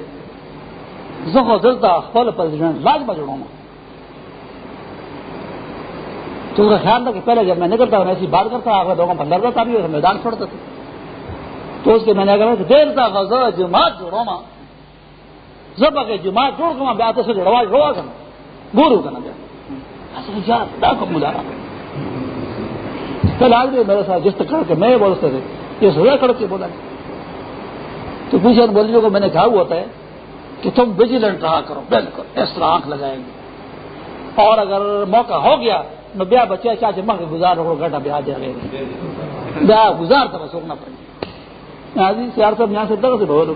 زخو دلتا فل پریزیڈنٹ، لاج بجڑوں میں تو اس کا خیال تھا کہ پہلے جب میں نکلتا ہوں ایسی بات کرتا آگے لوگوں پر لڑتا بھی میدان چھوڑتا تھا۔ تو اس کے میں نے کہا کہ دیر تھا جماعت جوڑو ماں زب کے جماعت جوڑ کے ماں سے جڑوا جڑوا کرنا گورو کرنا بیا. مجھا رہا پہلے آج میرے ساتھ جس کر کے میں بولتے تھے یہ سزا کر کے بولا تو پیچھے بولیوں کو میں نے کہا ہوا ہے کہ تم ویجیلنٹ رہا کرو. بالکل، اس طرح آنکھ لگائیں گے. اور اگر موقع ہو گیا، نو بیا بچے چا جمع کے گزار رکھو گھٹا بیا دیا گئے بیا گزار تھا سوکنا پڑے ہاں سیار صاحب یہاں سے در سے بہت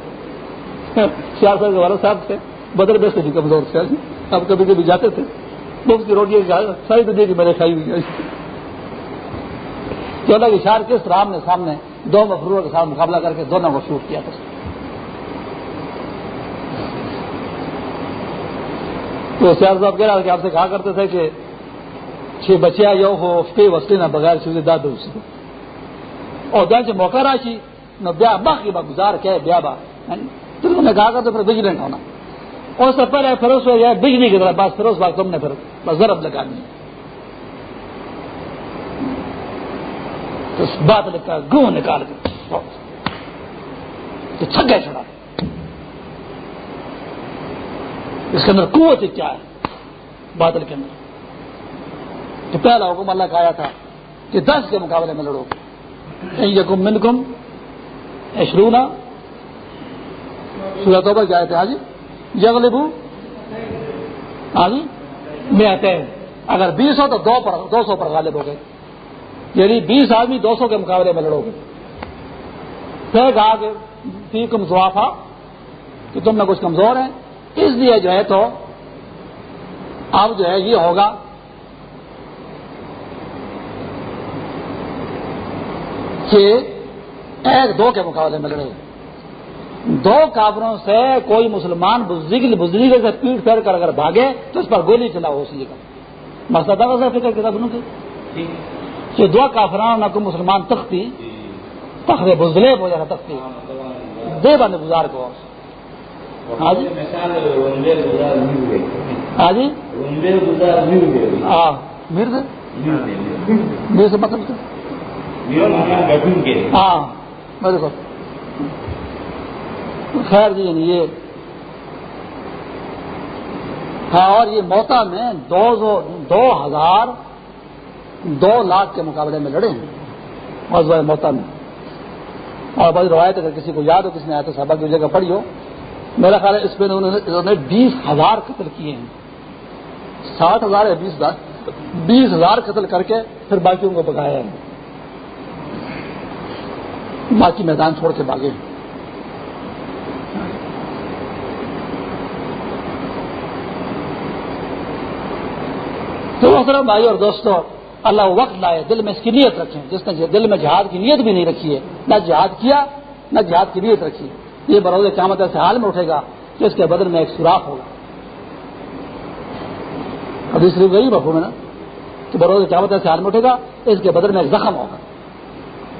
سیار صاحب کے والد صاحب تھے، بدر بیس سے کمزور تھے۔ اب کبھی کبھی جاتے تھے۔ مفت کی روٹی ساری دنیا کی میں نے کھائی ہوئی تو اللہ کی شار کس رام نے سامنے دو مفرور کے ساتھ مقابلہ کر کے دونوں کو شوٹ کیا تھا۔ تو سیار صاحب کہہ رہا کہ آپ سے کہا کرتے تھے کہ چھ بچیا یو ہو فی وسطی نہ بغیر چیزیں داد اور دن سے موقع راشی نہ بیا با کی با گزار کے بیا با۔ تم نے کہا کر تو پھر ویجیلنٹ ہونا۔ اور سب پہلے پھر اس یا بجلی کی طرح بس پھر اس بات تم نے پھر ضرب لگانی تو بات لکھا گو نکال کے تو چھگے چڑھا اس کے اندر قوت کیا ہے؟ بادل کے اندر۔ تو پہلا حکم اللہ کا آیا تھا کہ دس کے مقابلے میں لڑو۔ یقم من کم اشرونا سورتوں پر کیا تھے ہاں جی؟ آج جگ لبو آج ہاں جی؟ میں آتے ہیں اگر بیس ہو تو دو پر، دو سو پر غالب ہو گئے۔ یعنی بیس آدمی دو سو کے مقابلے میں لڑو گے۔ پھر کہا کہ فی کم زوافا کہ تم میں کچھ کمزور ہیں۔ اس لیے جو ہے تو اب جو ہے یہ ہوگا۔ کہ ایک دو کے مقابلے میں لڑے دو کافروں سے کوئی مسلمان بزدل بزدلی سے پیٹ پھیر کر اگر بھاگے تو اس پر گولی چلاؤ اسی کا مسئلہ تھا ویسا فکر کتاب کے کہ دو کافران نہ کوئی مسلمان تختی۔ تخت بزدلے ہو جائے تختی۔ دے بند گزار۔ کو۔ ہاں جی۔ ہاں جی۔ ہاں میر سے میر سے مطلب ہاں میں دیکھو خیر جی یعنی یہ ہاں اور یہ موتا میں دو دو ہزار دو لاکھ کے مقابلے میں لڑے ہیں، موضوع موتا میں۔ اور بڑی روایت اگر کسی کو یاد ہو، کسی نے آیا تو صحابہ کی جگہ پڑھی ہو۔ میرا خیال ہے، اس میں انہوں نے بیس ہزار قتل کیے ہیں۔ ساٹھ ہزار یا بیس ہزار؟ بیس ہزار قتل کر کے پھر باقیوں کو بگایا ہے۔ باقی میدان چھوڑ کے باغے ہیں۔ تو محترم بھائی اور دوستو، اللہ وقت لائے، دل میں اس کی نیت رکھیں۔ جس نے دل میں جہاد کی نیت بھی نہیں رکھی ہے، نہ جہاد کیا، نہ جہاد کی نیت رکھی۔ یہ بروز قیامت ایسے حال میں اٹھے گا کہ اس کے بدن میں ایک سوراخ ہوگا۔ ابھی صرف گئی بخو میں نا، کہ بروز قیامت ایسے حال میں اٹھے گا، اس کے بدن میں ایک زخم ہوگا۔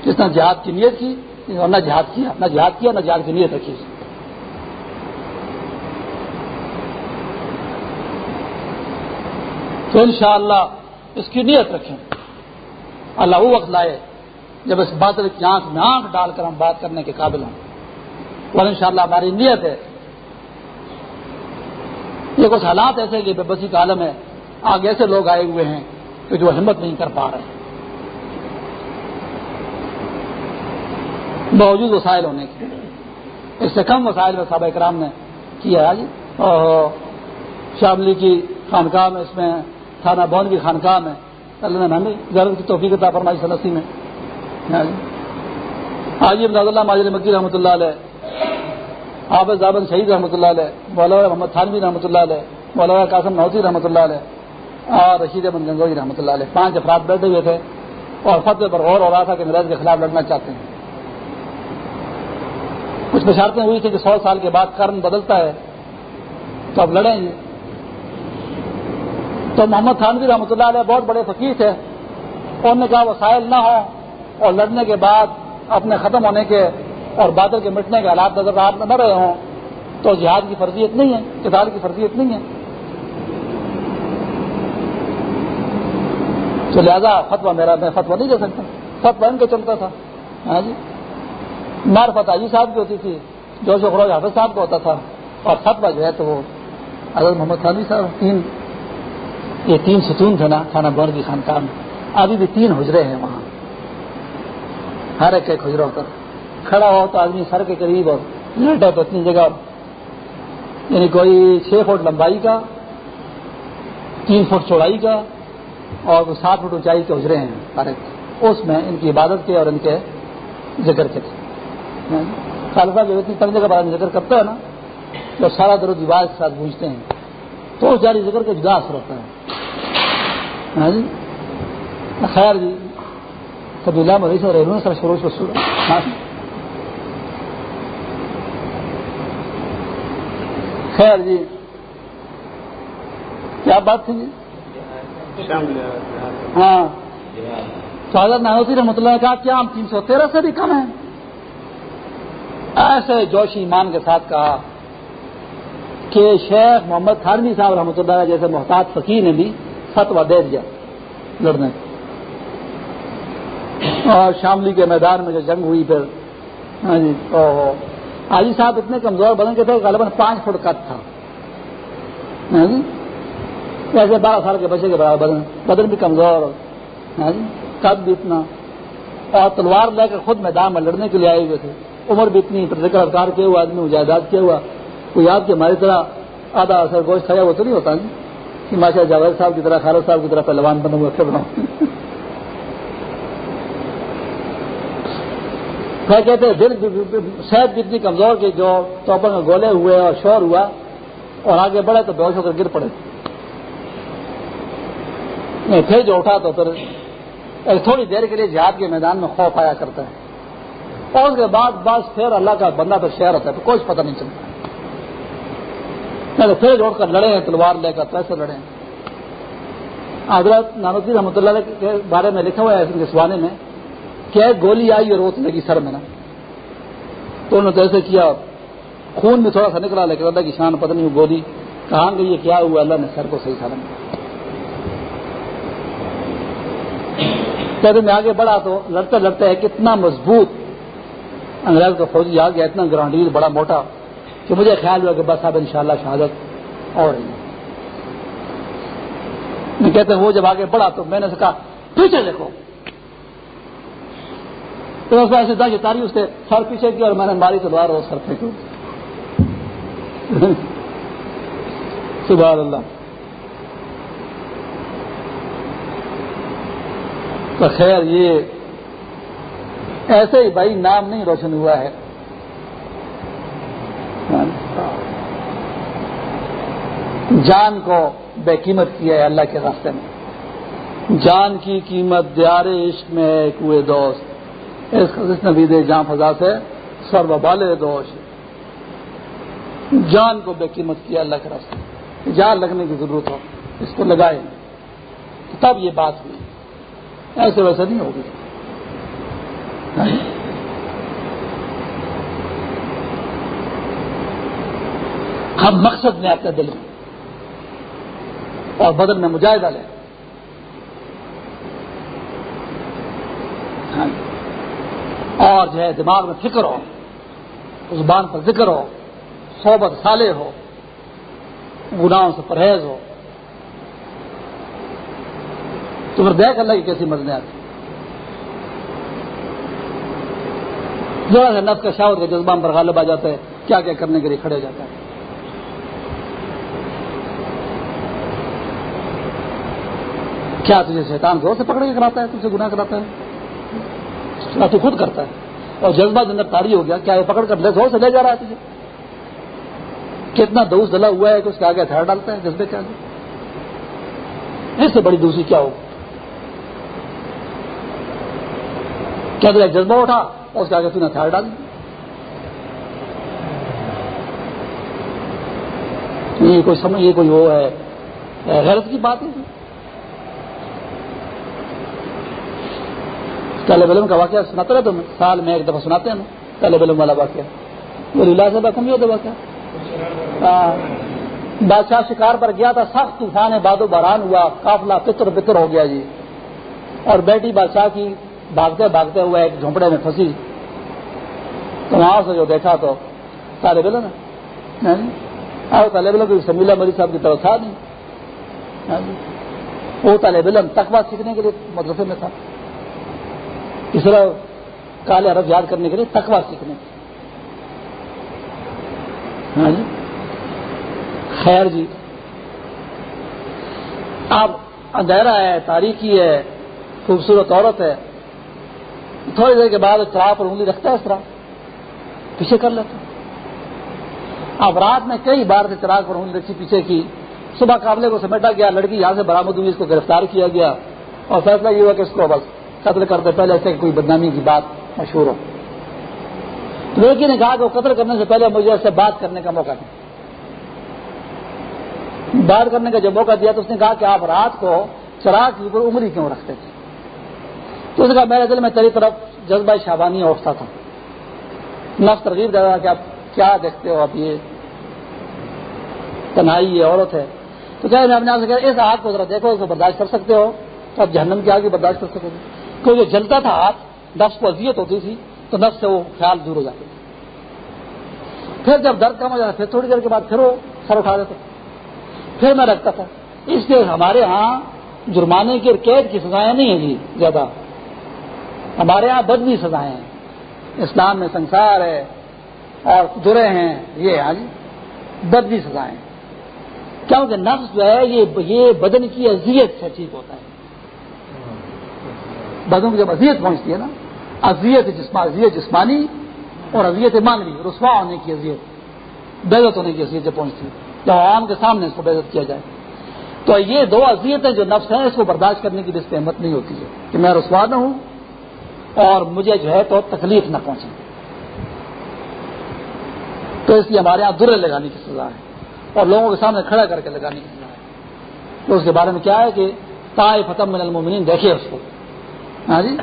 جس نے جہاد کی نیت کی اور نہ جہاد کیا، نہ جہاد کیا، نہ جہاد کی نیت رکھی۔ تو انشاءاللہ اس کی نیت رکھیں۔ اللہ وہ وقت لائے جب اس بادل کی آنکھ میں آنکھ ڈال کر ہم بات کرنے کے قابل ہوں۔ اور انشاءاللہ ہماری نیت ہے۔ یہ کچھ حالات ایسے کہ بے بسی کا عالم ہے، آگے ایسے لوگ آئے ہوئے ہیں کہ جو ہمت نہیں کر پا رہے۔ باوجود وسائل ہونے کے۔ اس سے کم وسائل میں صحابہ کرام نے کیا ہے۔ جی شاملی کی خانقاہ میں اس میں تھانہ بون کی خانقاہ میں۔ اللہ نے ہمیں کی توفیق عطا فرمائی سنسی میں۔ حاجی امداد اللہ ماجر مکی رحمۃ اللہ علیہ، حافظ زابن شہید رحمۃ اللہ علیہ، مولانا محمد تھانوی رحمۃ اللہ علیہ، مولانا قاسم نوزی رحمۃ اللہ علیہ اور رشید احمد گنگوئی رحمۃ اللہ علیہ۔ پانچ افراد بیٹھے ہوئے تھے اور فتح پر غور ہو رہا تھا کہ میراج کے خلاف لڑنا چاہتے ہیں۔ کچھ بشارتیں ہوئی تھی کہ سو سال کے بعد کرن بدلتا ہے تو اب لڑیں گے۔ تو محمد خانوی رحمۃ اللہ علیہ بہت بڑے فقیر تھے۔ انہوں نے کہا وسائل نہ ہو اور لڑنے کے بعد اپنے ختم ہونے کے اور بادل کے مٹنے کے حالات نظر رات میں نہ رہے ہوں۔ تو جہاد کی فرضیت نہیں ہے کتاب کی فرضیت نہیں ہے۔ تو لہذا فتوا میرا، میں فتوا نہیں دے سکتا۔ فتوا ان کے چلتا تھا۔ ہاں جی؟ مار فتح صاحب کی ہوتی تھی جو خروج حافظ صاحب کا ہوتا تھا۔ اور فتوا جو ہے تو وہ حضرت محمد خانوی صاحب، تین یہ تین ستون تھے نا کھانا بور کی خانقاہ میں ابھی بھی تین حجرے ہیں وہاں۔ ہر ایک ایک حجروں پر کھڑا ہو تو آدمی سر کے قریب اور لیٹا تو اتنی جگہ۔ یعنی کوئی چھ فٹ لمبائی کا، تین فٹ چوڑائی کا اور سات فٹ اونچائی کے حجرے ہیں ہر ایک۔ اس میں ان کی عبادت کے اور ان کے ذکر کے خالصہ جو اتنی تنگ جگہ بارے ذکر کرتا ہے نا جو سارا در و دیوار کے ساتھ گونجتے ہیں۔ تو اس جاری ذکر کا جدا اثر ہوتا ہے۔ ہاں جی؟ خیر جی۔ قبیلہ مریض اور رہنو سر شروع سے ہاں جی۔ خیر جی۔ کیا بات تھی جی؟ ہاں۔ تو حضرت نانوتی رحمۃ اللہ نے کہا کیا ہم تین سو تیرہ سے بھی کم ہیں۔ ایسے جوش ایمان کے ساتھ کہا کہ شیخ محمد تھانوی صاحب رحمۃ اللہ جیسے محتاط فقیر نے بھی فتوا دے دیا لڑنے اور شاملی کے میدان میں جو جنگ ہوئی پھر ہاں جی حاجی صاحب اتنے کمزور بدن کے تھے غالباً پانچ فٹ کٹ تھا۔ ہاں جی؟ ایسے بارہ سال کے بچے کے برابر بدن بدن بھی کمزور۔ ہاں جی؟ قد بھی اتنا۔ اور تلوار لے کر خود میدان میں لڑنے کے لیے آئے ہوئے تھے۔ عمر بھی اتنی ذکر اذکار کیا ہوا آدمی مجاہدات کیا ہوا۔ کوئی آپ کے ہماری طرح آدھا اثر گوشت کھایا وہ تو نہیں ہوتا ہاں جی؟ کہ ماشاء جاوید صاحب کی طرح، خالد صاحب کی طرح پہلوان بنے ہوئے پھر بناؤ کہتے دل صحت بھی اتنی کمزور کی جو توپر میں گولے ہوئے اور شور ہوا اور آگے بڑھے تو بہت ہو کر گر پڑے۔ نہیں، پھر جو اٹھا تو پھر ایک تھوڑی دیر کے لیے جہاد کے میدان میں خوف آیا کرتا ہے۔ اور اس کے بعد بس پھر اللہ کا بندہ تو شہر ہوتا ہے، تو کچھ پتہ نہیں چلتا۔ تو پھر جوڑ کر لڑے ہیں، تلوار لے کر پیسے لڑے ہیں۔ حضرت نانوتی رحمۃ اللہ کے بارے میں لکھا ہوا ہے اس سوانے میں کہ گولی آئی اور روت لگی سر میں نا۔ تو انہوں نے ایسے کیا، خون بھی تھوڑا سا نکلا، لیکن اللہ کی شان پتہ نہیں گولی کہاں گئی، یہ کیا ہوا، اللہ نے سر کو صحیح سالم کہتے میں آگے بڑھا تو لڑتے لڑتے ہے، کتنا مضبوط انگریز کا فوجی آ گیا اتنا گرانڈیل، بڑا موٹا۔ کہ مجھے خیال ہوا کہ بس اب انشاءاللہ شہادت اور میں کہتے ہیں وہ جب آگے بڑھا تو میں نے کہا، پیچھے دیکھو۔ تو اس ایسے تھا تاری اس کے سر پیچھے کی اور میں نے ماری تلوار اور سر پھینکوں [laughs] سبحان اللہ۔ تو خیر یہ ایسے ہی بھائی نام نہیں روشن ہوا ہے۔ جان کو بے قیمت کیا ہے اللہ کے راستے میں۔ جان کی قیمت دیار عشق میں ہے کوئے دوست۔ اس نبید جان فضا سے سر بال دوش۔ جان کو بے قیمت کیا اللہ کے راستے میں۔ جان لگنے کی ضرورت ہو، اس کو لگائے۔ تب یہ بات ہوئی۔ ایسے ویسے نہیں ہوگی۔ ہم مقصد میں آتے دل میں اور بدن میں مجاہدہ لیں ہاں جی۔ اور جو ہے دماغ میں فکر ہو، اس بان پر ذکر ہو، صحبت سالے ہو، گناہوں سے پرہیز ہو۔ تو پھر دیکھ اللہ کی کیسی مزنے آتی ذرا سا نف کا شاور کا جذبہ پر غالب آ جاتا ہے، کیا کیا کرنے کے لیے کھڑے جاتا ہے۔ کیا تجھے شیطان زور سے پکڑ کے کراتا ہے؟ تجھ سے گناہ کراتا ہے؟ تو خود کرتا ہے۔ اور جذبہ کے اندر تاری ہو گیا، کیا یہ پکڑ کر لے زور سے لے جا رہا ہے تجھے؟ کتنا دوست دلا ہوا ہے کہ اس کے آگے ہتھیار ڈالتا ہے، جذبے کے آگے اس سے بڑی دوسری کیا ہوگی؟ کیا تو ایک جذبہ اٹھا اور اس کے آگے تو نے ہتھیار ڈال دیا یہ کوئی سمجھ یہ کوئی وہ ہے غیرت کی بات ہے۔ طالب علم کا واقعہ سناتے رہے تم سال میں ایک دفعہ سناتے ہیں، طالب علم والا واقعہ۔ وہ لیلا سے کم ہوتا واقعہ؟ ہاں۔ بادشاہ شکار پر گیا تھا، سخت طوفان باد و باران ہوا، قافلہ پتر پتر ہو گیا جی۔ اور بیٹی بادشاہ کی بھاگتے بھاگتے ہوئے ایک جھونپڑے میں پھنسی۔ تو وہاں سے جو دیکھا تو طالب علم ہے۔ ہاں جی۔ اور طالب علم کو سمیلا مری صاحب کی طرف تھا نہیں۔ ہاں جی۔ وہ طالب علم تقوا سیکھنے کے لیے مدرسے میں تھا۔ اس طرح کالے عرب یاد کرنے کے لیے تقوا سیکھنے ہاں جی؟ خیر جی۔ اب اندھیرا ہے، تاریخی ہے، خوبصورت عورت ہے۔ تھوڑی دیر کے بعد چراغ پر انگلی رکھتا ہے اس طرح۔ پیچھے کر لیتا۔ اب رات میں کئی بار سے چراغ پر انگلی رکھی پیچھے کی۔ صبح قابلے کو سمیٹا گیا، لڑکی یہاں سے برامد ہوئی، اس کو گرفتار کیا گیا۔ اور فیصلہ یہ ہوا کہ اس کو بس قتل کرتے پہلے سے کوئی بدنامی کی بات مشہور ہو۔ لڑکی نے کہا کہ وہ قتل کرنے سے پہلے مجھے ایسے بات کرنے کا موقع دیا بات کرنے کا جب موقع دیا تو اس نے کہا کہ آپ رات کو چراغ کے اوپر انگلی کیوں رکھتے تھے؟ تو اس نے کہا، میرے دل میں تیری طرف جذبہ شابانی اٹھتا تھا۔ نفس ترغیب دے رہا کہ آپ کیا دیکھتے ہو؟ اب یہ تنہائی، یہ عورت ہے۔ تو کیا میں اپنے آپ سے اس آگ کو ذرا دیکھو، اس کو برداشت کر سکتے ہو۔ تو آپ جہنم کی آگے برداشت کر سکتے کیونکہ جلتا تھا ہاتھ، نفس کو اذیت ہوتی تھی، تو نفس سے وہ خیال دور ہو جاتے تھے۔ پھر جب درد کم ہو جاتا، پھر تھوڑی دیر کے بعد پھر وہ سر اٹھا دیتے پھر میں رکھتا تھا۔ اس لیے ہمارے ہاں جرمانے کی اور قید کی سزائیں نہیں ہیں جی زیادہ۔ ہمارے یہاں بدنی سزائیں ہیں۔ اسلام میں سنسار ہے، اور جڑے ہیں، یہ ہاں جی بدنی سزائیں۔ کیونکہ نفس جو ہے یہ بدن کی اذیت سے ٹھیک ہوتا ہے۔ بدن کی جب اذیت پہنچتی ہے نا، اذیت اذیت جسمانی اور اذیت مانوی رسوا ہونے کی اذیت بےزت ہونے کی اذیت جب پہنچتی ہے جب عوام کے سامنے اس کو بےزت کیا جائے۔ تو یہ دو اذیتیں جو نفس ہیں، اس کو برداشت کرنے کی جس ہمت نہیں ہوتی ہے کہ میں رسوا نہ ہوں اور مجھے جو ہے تو تکلیف نہ پہنچے۔ تو اس لیے ہمارے یہاں درے لگانے کی سزا ہے اور لوگوں کے سامنے کھڑا کر کے لگانے کی سزا ہے۔ تو اس کے بارے میں کیا ہے کہ تائے فتم من المومنین دیکھے اس کو۔ ہاں جی؟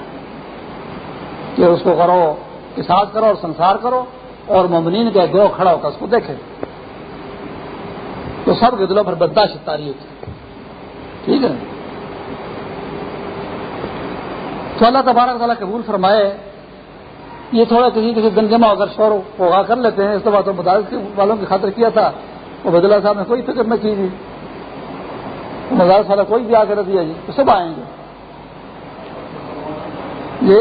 کہ اس کو کرو، کے ساتھ کرو اور سنسار کرو اور مومنین کا گروہ کھڑا ہو کر اس کو دیکھے۔ تو سب کے دلوں پر بداشت تاری ہوتی ٹھیک ہے؟ تو اللہ تبارک تعالیٰ قبول فرمائے، یہ تھوڑا کسی کسی دن جمع ہو کر شور ہوگا کر لیتے ہیں، اس کے بعد مدارس والوں کی خاطر کیا تھا۔ وہ بدلا صاحب نے کوئی فکر نہ کی جی۔ مدارس والا کوئی بھی آ کر دیا جی تو سب آئیں گے۔ یہ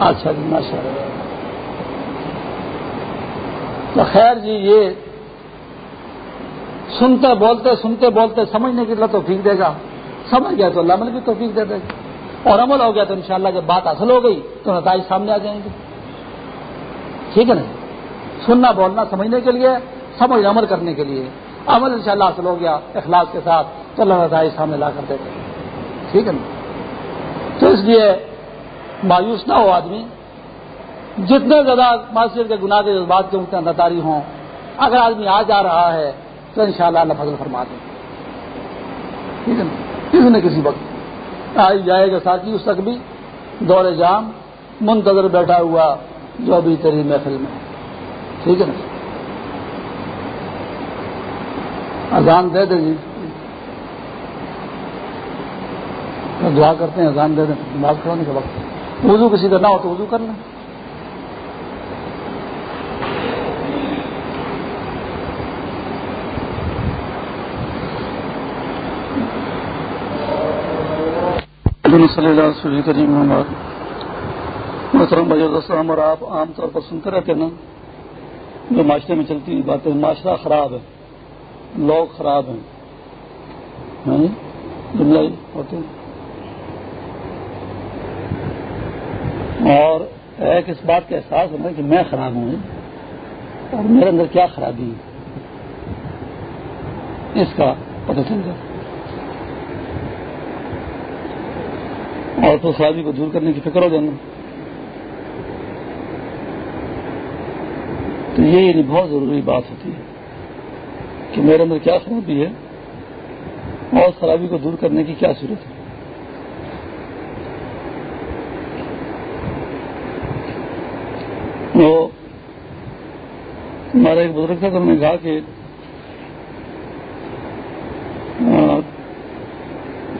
اچھا جی ماشاء اللہ۔ تو خیر جی یہ سنتے بولتے سنتے بولتے سمجھنے کے لیے تو ٹھیک دے گا۔ سمجھ گیا تو اللہ عمل بھی توفیق دے دے۔ گا اور عمل ہو گیا تو انشاءاللہ جب بات حاصل ہو گئی تو نتائج سامنے آ جائیں گے۔ ٹھیک ہے نا جی؟ سننا، بولنا، سمجھنے کے لیے، سمجھ عمل کرنے کے لیے۔ عمل انشاءاللہ حاصل ہو گیا اخلاق کے ساتھ تو اللہ نتائج سامنے لا کر دیتے ٹھیک ہے نا؟ تو اس لیے مایوس نہ ہو آدمی۔ جتنے زیادہ معاشرت کے گناہ کے جذبات کے اتنے نتاری ہوں، اگر آدمی آ جا رہا ہے، تو انشاءاللہ اللہ فضل فرما دیں ٹھیک ہے نا؟ کسی نہ کسی وقت۔ آئی جائے گا ساتھی اس تک بھی دور جام، منتظر بیٹھا ہوا جو ابھی تری محفل میں۔ ٹھیک ہے نا؟ اذان دے دیں جی۔ دعا کرتے ہیں، اذان دے دیں، نماز پڑھنے کے وقت۔ وضو کسی کا نہ ہو تو وضو کر لیں۔ صلی اللہ علیہ جی، کریم محترم بجر السلام اور آپ عام طور پر سنتے رہتے نا۔ جو معاشرے میں چلتی ہوئی باتیں، معاشرہ خراب ہے، لوگ خراب ہیں۔ ہاں جی؟ جملہ ہوتے ہیں۔ اور ایک اس بات کا احساس ہونا کہ میں خراب ہوں جی۔ اور میرے اندر کیا خرابی ہے؟ اس کا پتہ چل جائے۔ اور تو خرابی کو دور کرنے کی فکر ہو جانا۔ تو یہ یعنی بہت ضروری بات ہوتی ہے کہ میرے اندر کیا خرابی ہے اور خرابی کو دور کرنے کی کیا صورت ہے تو ہمارا ایک بزرگ تھا تو نے کہا کہ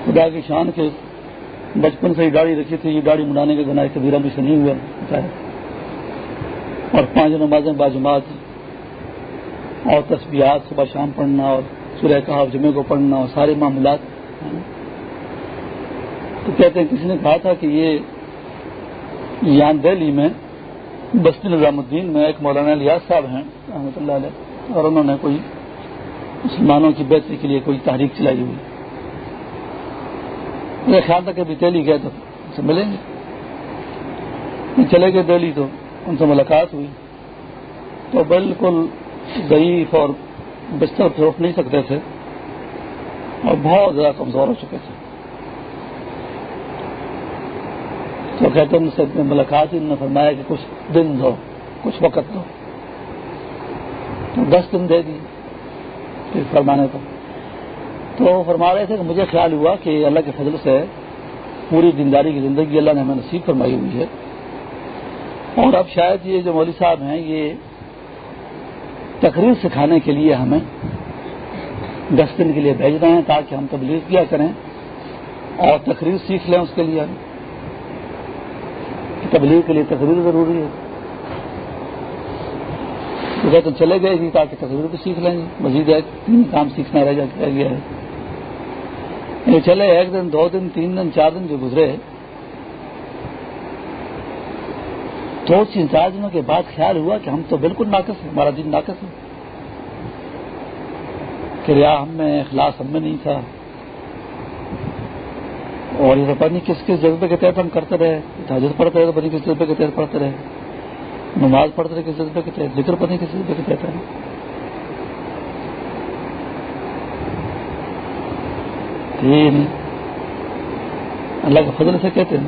خدا کی شان کے بچپن سے ہی گاڑی رکھی تھی، یہ گاڑی منانے کا گناہ کبیرہ بھی سے نہیں ہوا اور پانچ نمازیں باجماعت اور تصویرات صبح شام پڑھنا، اور سورہ کہا جمعے کو پڑھنا، اور سارے معاملات۔ تو کہتے ہیں، کسی نے کہا تھا کہ یہ یہاں دہلی میں بستی نظام الدین، میں ایک مولانا الیاس صاحب ہیں، رحمۃ اللہ علیہ، اور انہوں نے کوئی مسلمانوں کی بہتری کے لیے کوئی تحریک چلائی ہوئی۔ میرے خیال تھا کہ ابھی دہلی گئے تو ان سے ملیں گے۔ چلے گئے دہلی تو ان سے ملاقات ہوئی۔ تو بالکل ضعیف اور بستر پہ اٹھ نہیں سکتے تھے، اور بہت زیادہ کمزور ہو چکے تھے۔ تو کہتے ہیں ان سے ملاقات انہوں نے فرمایا کہ کچھ دن دو، کچھ وقت دو۔ تو دس دن دے دی پھر فرمانے کو تو فرما رہے تھے کہ مجھے خیال ہوا کہ اللہ کے فضل سے پوری دینداری کی زندگی اللہ نے ہمیں نصیب فرمائی ہوئی ہے۔ اور اب شاید یہ جو مولوی صاحب ہیں، یہ تقریر سکھانے کے لیے ہمیں دس دن کے لیے بھیج رہے ہیں تاکہ ہم تبلیغ کیا کریں اور تقریر سیکھ لیں اس کے لیے۔ تبلیغ کے لیے تقریر ضروری ہے۔ تو چلے گئے جی تاکہ تقریر بھی سیکھ لیں۔ گے مزید ایک تین کام سیکھنا رہ گیا ہے۔ یہ چلے ایک دن، دو دن، تین دن، چار دن جو گزرے دو تین چار دنوں کے بعد خیال ہوا کہ ہم تو بالکل ناقص ہیں، ہمارا دن ناقص ہے۔ کہ ریا ہم میں، اخلاص ہم میں نہیں تھا۔ اور یہ پتہ نہیں کس کس جذبے کے تحت ہم کرتے رہے، تاجر پڑھتے رہے پتہ کس جذبے کے تحت پڑھتے رہے، نماز پڑھتے رہے کس جذبے کے تحت، ذکر پتہ کس جذبے کے تحت ہے۔ اللہ کے فضل سے کہتے ہیں۔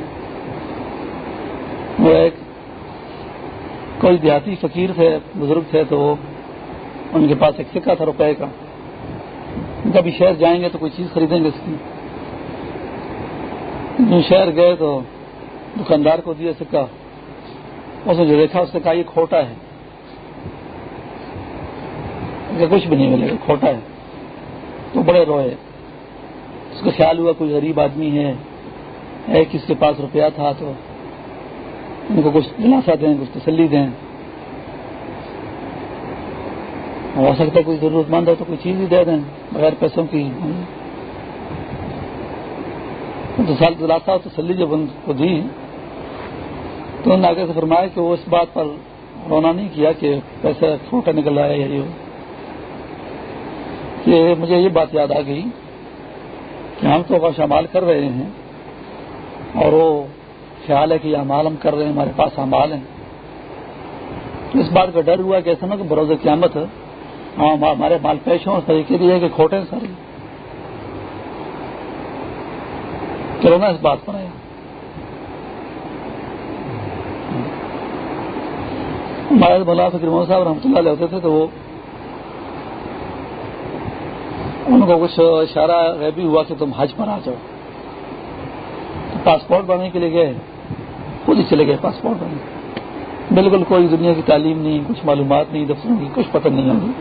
وہ ایک کوئی دیہاتی فقیر تھے، بزرگ تھے تو وہ ان کے پاس ایک سکہ تھا، روپے کا۔ کبھی شہر جائیں گے تو کوئی چیز خریدیں گے اس کی۔ شہر گئے تو دکاندار کو دیا سکہ اس نے جو دیکھا، اس نے کہا، یہ کھوٹا ہے۔ کچھ بھی نہیں ملے گا، کھوٹا ہے۔ تو بڑے روئے۔ اس کو خیال ہوا، کوئی غریب آدمی ہے ایک کس کے پاس روپیہ تھا تو ان کو کچھ دلاسا دیں، کچھ تسلی دیں۔ ہو سکتا ہے کوئی ضرورت مند ہو تو کوئی چیز ہی دے دیں، بغیر پیسوں کی۔ سال دلاسا تسلی جب ان کو دی، تو انہوں نے آگے سے فرمایا کہ وہ اس بات پر رونا نہیں کیا کہ پیسہ چھوٹا نکل رہا ہے یا یہ کہ مجھے یہ بات یاد آ گئی کہ ہم تو شمال کر رہے ہیں اور وہ خیال ہے کہ یہ امال ہم کر رہے ہیں، ہمارے پاس امال ہیں۔ تو اس بات کا ڈر ہوا کہ ایسا نا کہ بروز قیامت ہاں، ہمارے مال پیش ہوں، اس طریقے لیے کہ کھوٹے ہیں سارے۔ چلو نا اس بات پر۔ آیا ہمارے مولا فکر محمد صاحب رحمۃ اللہ علیہ ہوتے تھے تو وہ ان کو کچھ اشارہ غیبی ہوا کہ تم حج پر آ جاؤ۔ تو پاسپورٹ بنانے کے لیے گئے۔ خود ہی چلے گئے پاسپورٹ بنانے۔ بالکل کوئی دنیا کی تعلیم نہیں، کچھ معلومات نہیں، دفتروں کی کچھ پتہ نہیں ہوگی۔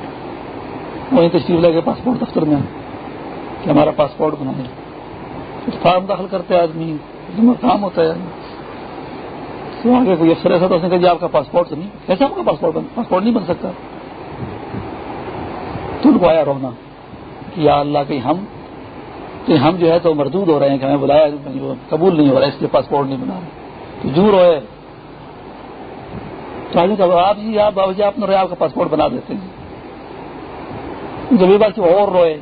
وہیں تشریف لے گئے پاسپورٹ دفتر میں کہ ہمارا پاسپورٹ بنا ہے فارم داخل کرتے آدمی کام ہوتا ہے۔ تو آگے کوئی افسر ایسا تو اس نے کہا جی آپ کا پاسپورٹ تو نہیں کیسے آپ کا پاسپورٹ بن، پاسپورٹ نہیں بن سکتا؟ تو ان کو آیا رونا کہ یا اللہ کہ ہم کہ ہم جو ہے تو مردود ہو رہے ہیں، کہ ہمیں بلایا قبول نہیں ہو رہا ہے اس لیے پاسپورٹ نہیں بنا رہے۔ تو جو روئے تو آگے کہ آپ جی آپ بابا جی آپ نے آپ کا پاسپورٹ بنا دیتے ہیں۔ جب یہ بات اور روئے۔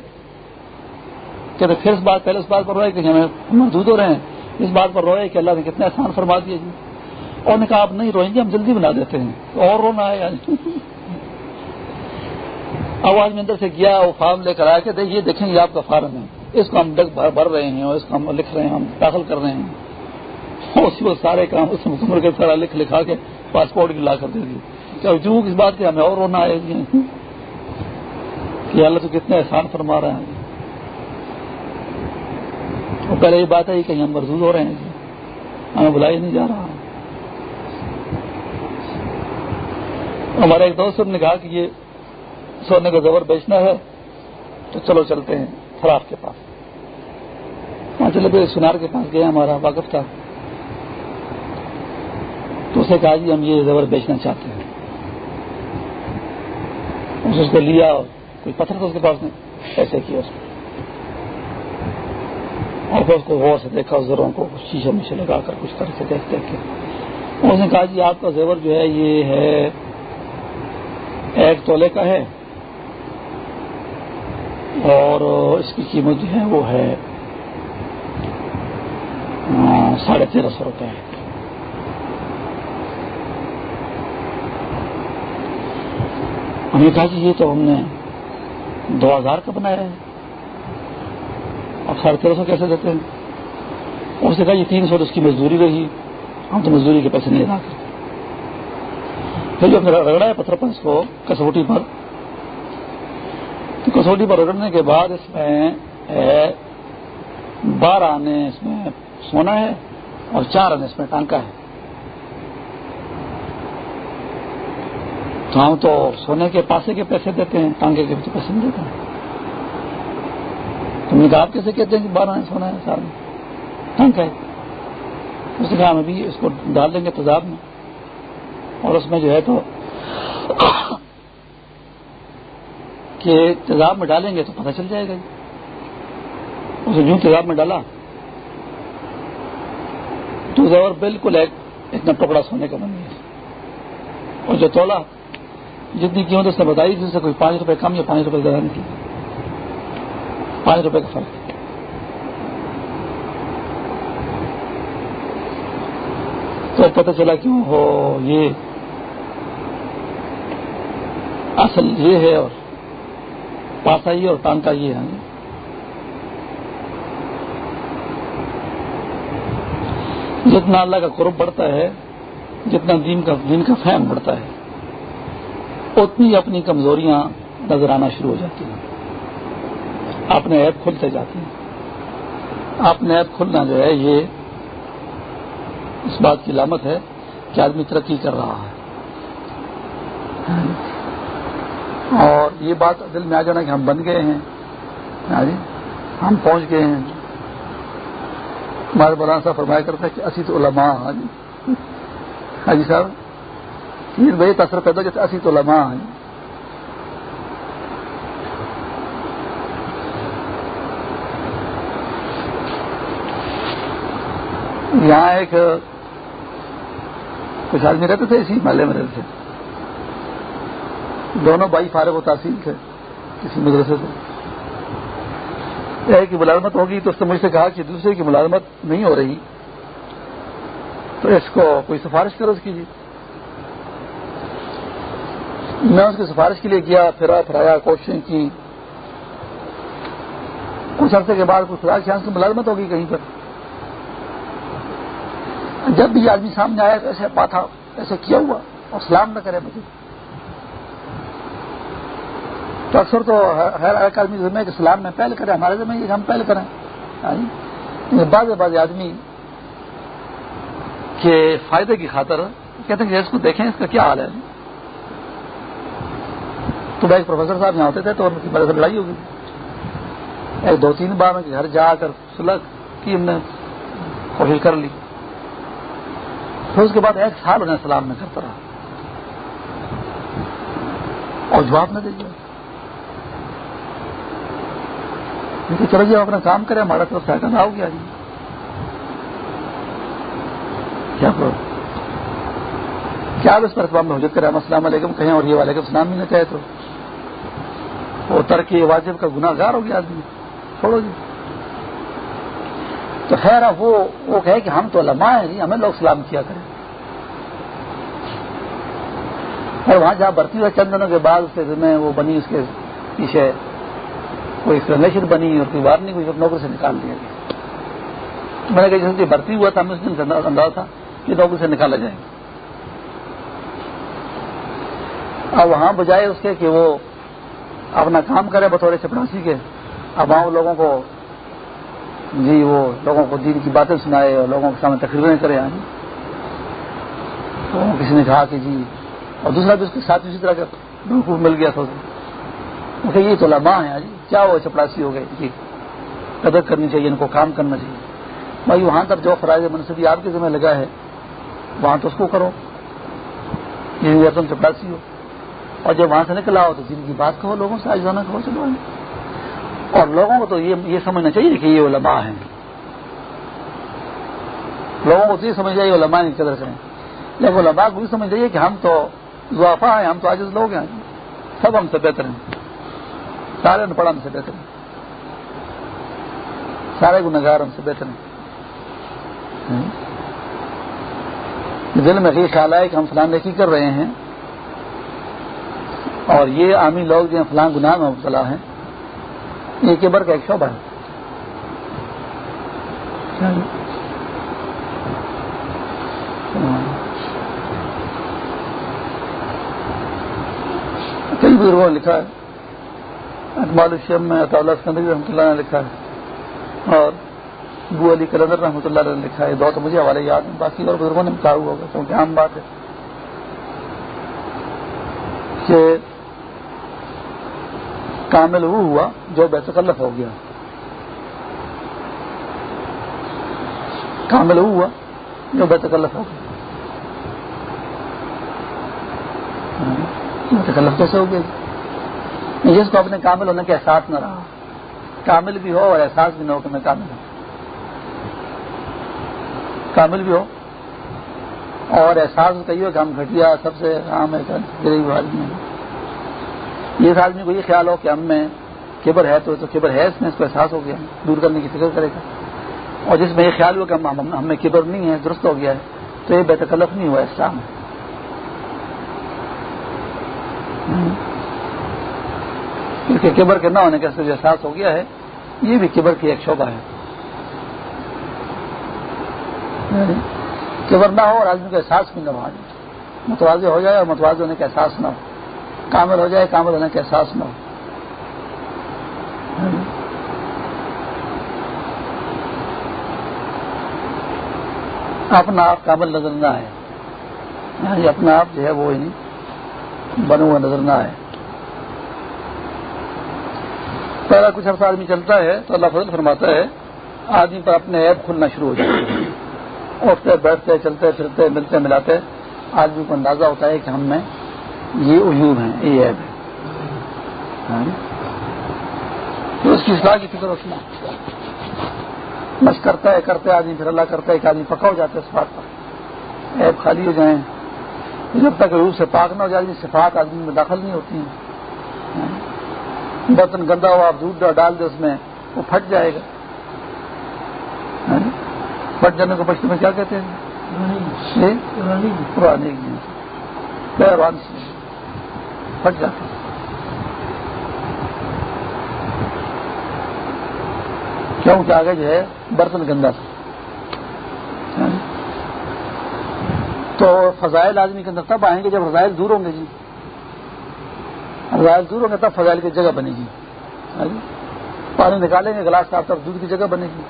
کہ پھر اس بات پہلے اس بات پر روئے کہ ہمیں مردود ہو رہے ہیں۔ اس بات پر روئے کہ اللہ نے کتنے آسان فرما دیا جی۔ اور نے کہا، آپ نہیں روئیں گے، ہم جلدی بنا دیتے ہیں۔ اور رونا ہے یعنی۔ [laughs] آواز میں اندر سے گیا، وہ فارم لے کر آیا کہ یہ دیکھیں گے آپ کا فارم ہے۔ اس کو ہم ڈگ بھر رہے ہیں اور اس کو ہم لکھ رہے ہیں، ہم داخل کر رہے ہیں۔ [laughs] اسی وہ سارے کام اس مکمر کے سارا لکھ لکھا کے پاسپورٹ کی لا کر دے دی۔ کیا جو اس بات کے ہمیں اور رونا آئے گی [laughs] کہ اللہ تو کتنے احسان فرما رہے ہیں اور پہلے یہ بات ہے کہ ہم مرزوز ہو رہے ہیں جی۔ ہمیں بلایا نہیں جا رہا۔ ہمارے ایک دوست نے کہا کہ یہ سونے کا زبر بیچنا ہے، تو چلو چلتے ہیں فراف کے پاس۔ وہاں چلے سنار کے پاس گئے، ہمارا واقف تھا۔ تو اسے کہا جی ہم یہ زبر بیچنا چاہتے ہیں۔ اس کو لیا اور کوئی پتھر تھا اس کے پاس نے ایسے کیا اس کو اور پھر اس کو غور سے دیکھا اس زروں کو شیشے میں سے لگا کر کچھ کر کے دیکھ دیکھ کے۔ اس نے کہا جی آپ کا زیور جو ہے، یہ ہے، ایک تولے کا ہے۔ اور اس کی قیمت جو ہے، وہ ہے ہاں، ساڑھے تیرہ سو روپے۔ ہم نے کہا کہ یہ تو ہم نے دو ہزار کا بنایا ہے۔ اب ساڑھے تیرہ سو کیسے دیتے ہیں؟ اس نے کہا یہ تین سو اس کی مزدوری رہی، ہم تو مزدوری کے پیسے نہیں ادا کرتے پھر جو رگڑا ہے پتھر پر اس کو کسوٹی پر۔ تو کسوٹی پر رگڑنے کے بعد اس میں بارہ آنے اس میں سونا ہے اور چار آنے اس میں ٹانکا ہے۔ تو ہم تو سونے کے پاسے کے پیسے دیتے ہیں، ٹانکے کے پیسے نہیں دیتے۔ ہیں تم نے کہا، آپ کیسے کہتے ہیں کہ بارہ سونا ہے سارے ٹانکا ہے اس نے کہا ہم ابھی اس کو ڈال دیں گے تضاد میں۔ اور اس میں جو ہے تو کہ تیزاب میں ڈالیں گے تو پتہ چل جائے گا جی۔ اسے جو تیزاب میں ڈالا تو زور بالکل ایک اتنا ٹکڑا سونے کا بن گیا۔ اور جو تولا جتنی قیمت اس نے بتائی جس سے کوئی پانچ روپے کم یا پانچ روپے زیادہ نہیں پانچ روپے کا فرق۔ تو پتہ چلا کیوں ہو یہ اصل یہ ہے اور پاسا یہ اور ٹانکا یہ ہے۔ جتنا اللہ کا قرب بڑھتا ہے، جتنا دین کا دین کا فہم بڑھتا ہے، اتنی اپنی کمزوریاں نظر آنا شروع ہو جاتی ہیں۔ اپنے ایپ کھلتے جاتے ہیں اپنے ایپ کھلنا جو ہے، یہ اس بات کی علامت ہے کہ آدمی ترقی کر رہا ہے۔ اور یہ بات دل میں آ جانا کہ ہم بن گئے ہیں۔ ہاں جی، ہم پہنچ گئے ہیں۔ ہمارے مولانا صاحب فرمایا کرتا ہاں جی، ہاں جی ہے کہ اسی تو علماء ہاں جی ہاں جی صاحب تین بجے تاثر پیدا جیسے اسی تو علماء ہیں۔ یہاں ایک کچھ آدمی رہتے تھے اسی محلے میں رہتے تھے۔ دونوں بھائی فارغ و تحصیل تھے، کسی مدرسے سے۔ ایک کی ملازمت ہوگی تو اس نے مجھ سے کہا کہ دوسرے کی ملازمت نہیں ہو رہی، تو اس کو کوئی سفارش کرو اس کی جی۔ میں اس کی سفارش کے لیے کیا پھرا پھرایا، کوششیں کی۔ کچھ عرصے کے بعد کچھ خدا کی ملازمت ہوگی کہیں پر۔ جب بھی آدمی سامنے آیا تو ایسے پاتھا ایسے کیا ہوا؟ اور سلام نہ کرے مجھے۔ تو اکثر تو ہر ایک آدمی ذمہ کہ سلام میں پہل کرے، ہمارے ذمہ یہ ہم پہل کریں۔ یعنی بعض بعض آدمی کے فائدے کی خاطر کہتے ہیں کہ اس کو دیکھیں، اس کا کیا حال ہے؟ تو ایک پروفیسر صاحب یہاں ہوتے تھے تو ان کی مدد لڑائی ہوگی ایک دو تین بار میں گھر جا کر سلح کی ہم نے کوشش کر لی۔ پھر اس کے بعد ایک سال انہیں سلام میں کرتا رہا۔ اور جواب نہ دیجیے چلو جی اپنا کام کرے ہمارا طرف سے آؤ گیا۔ جی کیا کرو؟ کیا اس پر میں حجت کرے ہم السلام علیکم، کہیں اور یہ وعلیکم السلام بھی نہ کہے تو۔ وہ ترقی واجب کا گناہ گار ہو گیا آدمی۔ چھوڑو جی۔ تو خیر وہ وہ کہے کہ ہم تو علماء ہیں جی ہمیں لوگ سلام کیا کریں۔ اور وہاں جہاں بھرتی ہوئے چند دنوں کے بعد اس کے ذمہ وہ بنی، اس کے پیچھے کوئی ایکسپلینیشن بنی اور کوئی وارننگ ہوئی نوکری سے نکال دیا گیا۔ میں نے کہا، جیسے بھرتی ہوا تھا، ہمیں اس دن سے اندازہ تھا کہ نوکری سے نکالا جائے گا۔ اب وہاں بجائے اس کے کہ وہ اپنا کام کرے بطور چپڑاسی کے۔ اب وہاں لوگوں کو جی وہ لوگوں کو دین کی باتیں سنائے اور لوگوں کے سامنے تقریریں کرے آئیں تو کسی نے کہا کہ جی اور دوسرا بھی اس کے ساتھ اسی طرح کا بالکل مل گیا تھا۔ کہ یہ تو لمبا ہے جی کیا وہ چپڑاسی ہو گئے؟ جی قدر کرنی چاہیے، ان کو کام کرنا چاہیے۔ بھائی، وہاں تک جو فرائض منصبی آپ کے ذمہ لگا ہے، وہاں تو اس کو کرو۔ یہ تم چپڑاسی ہو۔ اور جب وہاں سے نکلا ہو تو جن کی بات کہو، لوگوں سے آج جانا کہو، چلو۔ اور لوگوں کو تو یہ سمجھنا چاہیے کہ یہ علماء ہیں۔ لوگوں کو تو یہ سمجھ جائے علماء کی قدر کریں۔ لیکن علماء کو یہ سمجھ جائیے کہ ہم تو زوافا ہیں، ہم تو آج لوگ ہیں۔ سب ہم سے بہتر ہیں۔ سارے ان پڑھ ہم سے بہتر ہیں۔ سارے گنگار ہم سے بہتر ہیں۔ دل میں یہ خیال ہے کہ ہم فلان نیکی کر رہے ہیں اور یہ عامی لوگ جو فلان گناہ میں مبتلا ہیں۔ یہ کیبر کا ایک شعبہ ہے۔ کئی بزرگوں نے لکھا ہے۔ اقبال الشم میں اطلاع سکندری رحمۃ اللہ نے لکھا ہے۔ اور ابو علی کلندر رحمۃ اللہ نے لکھا ہے۔ دو تو مجھے حوالے یاد ہیں۔ باقی اور بزرگوں نے کہا ہوا ہوگا، کیونکہ عام بات ہے کہ کامل وہ ہوا جو بے تکلف ہو گیا۔ کامل وہ ہوا جو بے تکلف ہو گیا۔ تکلف کیسے ہو گیا جس کو اپنے کامل ہونے کا احساس نہ رہا۔ کامل بھی ہو اور احساس بھی نہ ہو کہ میں کامل ہوں۔ کامل بھی ہو اور احساس کہیے کہ ہم گھٹیا، سب سے عام ہے غریب آدمی کو یہ خیال ہو کہ ہم میں کیبر ہے تو کیبر ہے اس میں، اس کو احساس ہو گیا، دور کرنے کی فکر کرے گا۔ اور جس میں یہ خیال ہوا کہ ہم میں کیبر نہیں ہے، درست ہو گیا ہے، تو یہ بے تکلف نہیں ہوا احسان کیونکہ کیبر کے نہ ہونے کا جو احساس ہو گیا ہے، یہ بھی کیبر کی ایک شعبہ ہے۔ کہ ورنہ ہو اور آدمی کا احساس بھی نہ ہو۔ متوازے ہو جائے اور متوازے ہونے کا احساس نہ ہو۔ کامل ہو جائے، کامل ہونے کا احساس نہ ہو۔ اپنا آپ کامل نظر نہ آئے۔ یعنی اپنا آپ جو ہے وہ یعنی بنا ہوا نظر نہ آئے۔ پہلا کچھ عرصہ آدمی چلتا ہے تو اللہ فضل فرماتا ہے، آدمی پر اپنے ایپ کھلنا شروع ہو جاتے ہیں۔ اٹھتے، بیٹھتے، چلتے، پھرتے، ملتے، ملاتے، آدمی کو اندازہ ہوتا ہے کہ ہم میں یہ عجوب ہیں یہ ایپ ہے ہاں جی؟ تو اس کی اصلاح کی فکر ہے بس کرتا ہے کرتے آدمی پھر اللہ کرتا ہے کہ آدمی پکا ہو جاتا ہے اس بات پر۔ ایپ خالی ہو جائیں۔ جب تک روح سے پاک نہ ہو جائے صفات آدمی میں داخل نہیں ہوتی ہیں۔ برتن گندا ہوا آپ دودھ ڈال دے اس میں وہ پھٹ جائے گا۔ پھٹ جانے کو بچنے میں کیا کہتے ہیں؟ پرانی پھٹ جاتے کیوں؟ کہ آگے جو ہے برتن گندا تھا۔ تو فضائل آدمی کے اندر تب آئیں گے جب رضائل دور ہوں گے جی۔ رضائل دور ہوں گے تب فضائل کی جگہ بنے گی۔ پانی نکالیں گے، گلاس کا تب دودھ کی جگہ بنے گی۔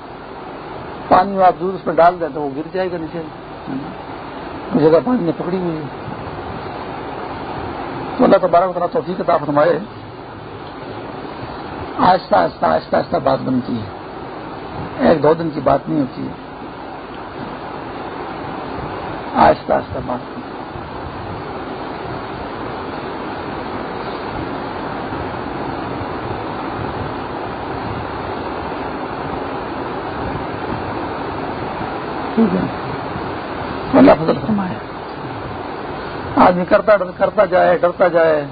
پانی میں آپ دودھ اس میں ڈال دیں تو وہ گر جائے گا نیچے۔ جگہ پانی نے پکڑی ہوئی ہے۔ تو اللہ تبارہ اتنا توفیق کتاب فرمائے۔ آہستہ آہستہ آہستہ آہستہ بات بنتی ہے۔ ایک دو دن کی بات نہیں ہوتی۔ ہے آہستہ آہستہ بات۔ ٹھیک ہے۔ اللہ فضل فرمایا۔ آدمی کرتا کرتا جائے، ڈرتا جائے،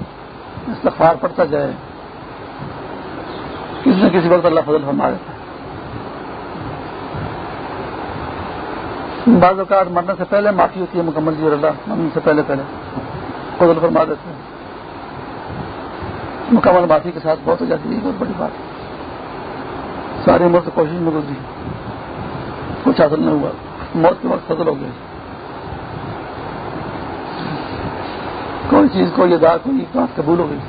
استغفار پڑتا جائے۔ کسی نہ کسی وقت اللہ فضل فرما دیتا ہے۔ بعض اوقات مرنے سے پہلے معافی ہوتی ہے، مکمل جی اللہ مرنے سے پہلے پہلے۔ فضل فرما دیتے ہیں۔ مکمل معافی کے ساتھ بہت ہو جاتی ہے بہت بڑی بات ساری عمر سے کوشش میں گزری کچھ حاصل نہیں ہوا۔ موت کے وقت فضل ہو گئے کوئی چیز کوئی ادا کوئی بات قبول ہو گئی؟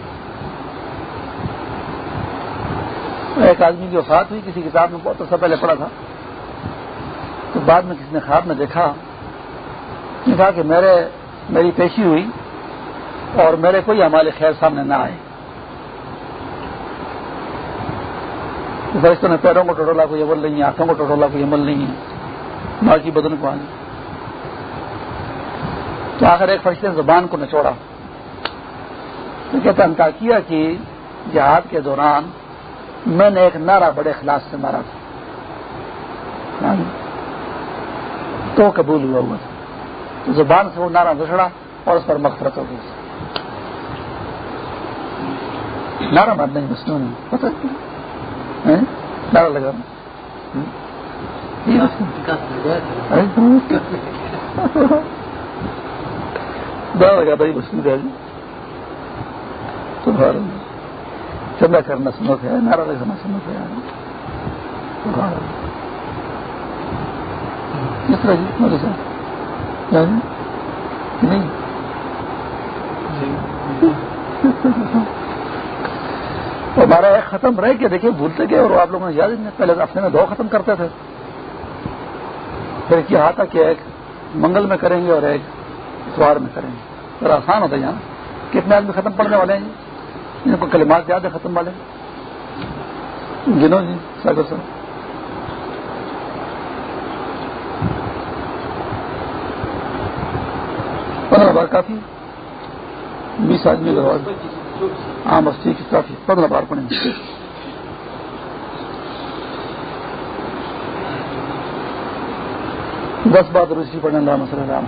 ایک آدمی کی وفات ہوئی، کسی کتاب میں بہت عرصہ پہلے پڑھا تھا۔ تو بعد میں کسی نے خواب میں دیکھا کہا کہ میرے، میری پیشی ہوئی اور میرے کوئی ہمارے خیر سامنے نہ آئے۔ فرشتوں نے پیروں کو ٹوٹولا کوئی عمل نہیں ہے، آنکھوں کو ٹوٹولا کوئی عمل نہیں ہے۔ باقی بدن کو آنے تو آخر ایک فرشتے نے زبان کو نچوڑا۔ تو کہتا انتاکیہ کی جہاد کے دوران میں نے ایک نعرہ بڑے خلاص سے مارا تھا۔ ہاں جی۔ تو قبول ہوا ہوا تھا۔ زبان سے وہ نعرہ گسڑا اور اس پر مغفرت ہو گئی۔ نعرہ مارنے کی مسلم نہیں، پتہ ہاں جی۔ نعرہ لگا لگا بھائی مسلم ہے چندہ کرنا سنت ہے نعرہ لگانا سنت ہے کس طرح جی؟ مجھے جی؟ نہیں۔ ہمارا ایک ختم رہ کے دیکھیے، بھولتے گئے اور آپ لوگوں نے یاد نہیں، پہلے ہفتے میں دو ختم کرتے تھے۔ پھر کیا تھا کہ ایک منگل میں کریں گے اور ایک اتوار میں کریں گے۔ پھر آسان ہوتا ہے یہاں۔ کتنے آدمی ختم پڑنے والے ہیں؟ ان کو کلمات یاد ہے ختم والے؟ گنو جی ساگر صاحب۔ پندرہ بار کافی۔ بیس آدمی کا ہاں بس ٹھیک ہے، کافی۔ پندرہ بار پڑیں گے دس بار روسی پڑھنے اللہ مسئلہ رام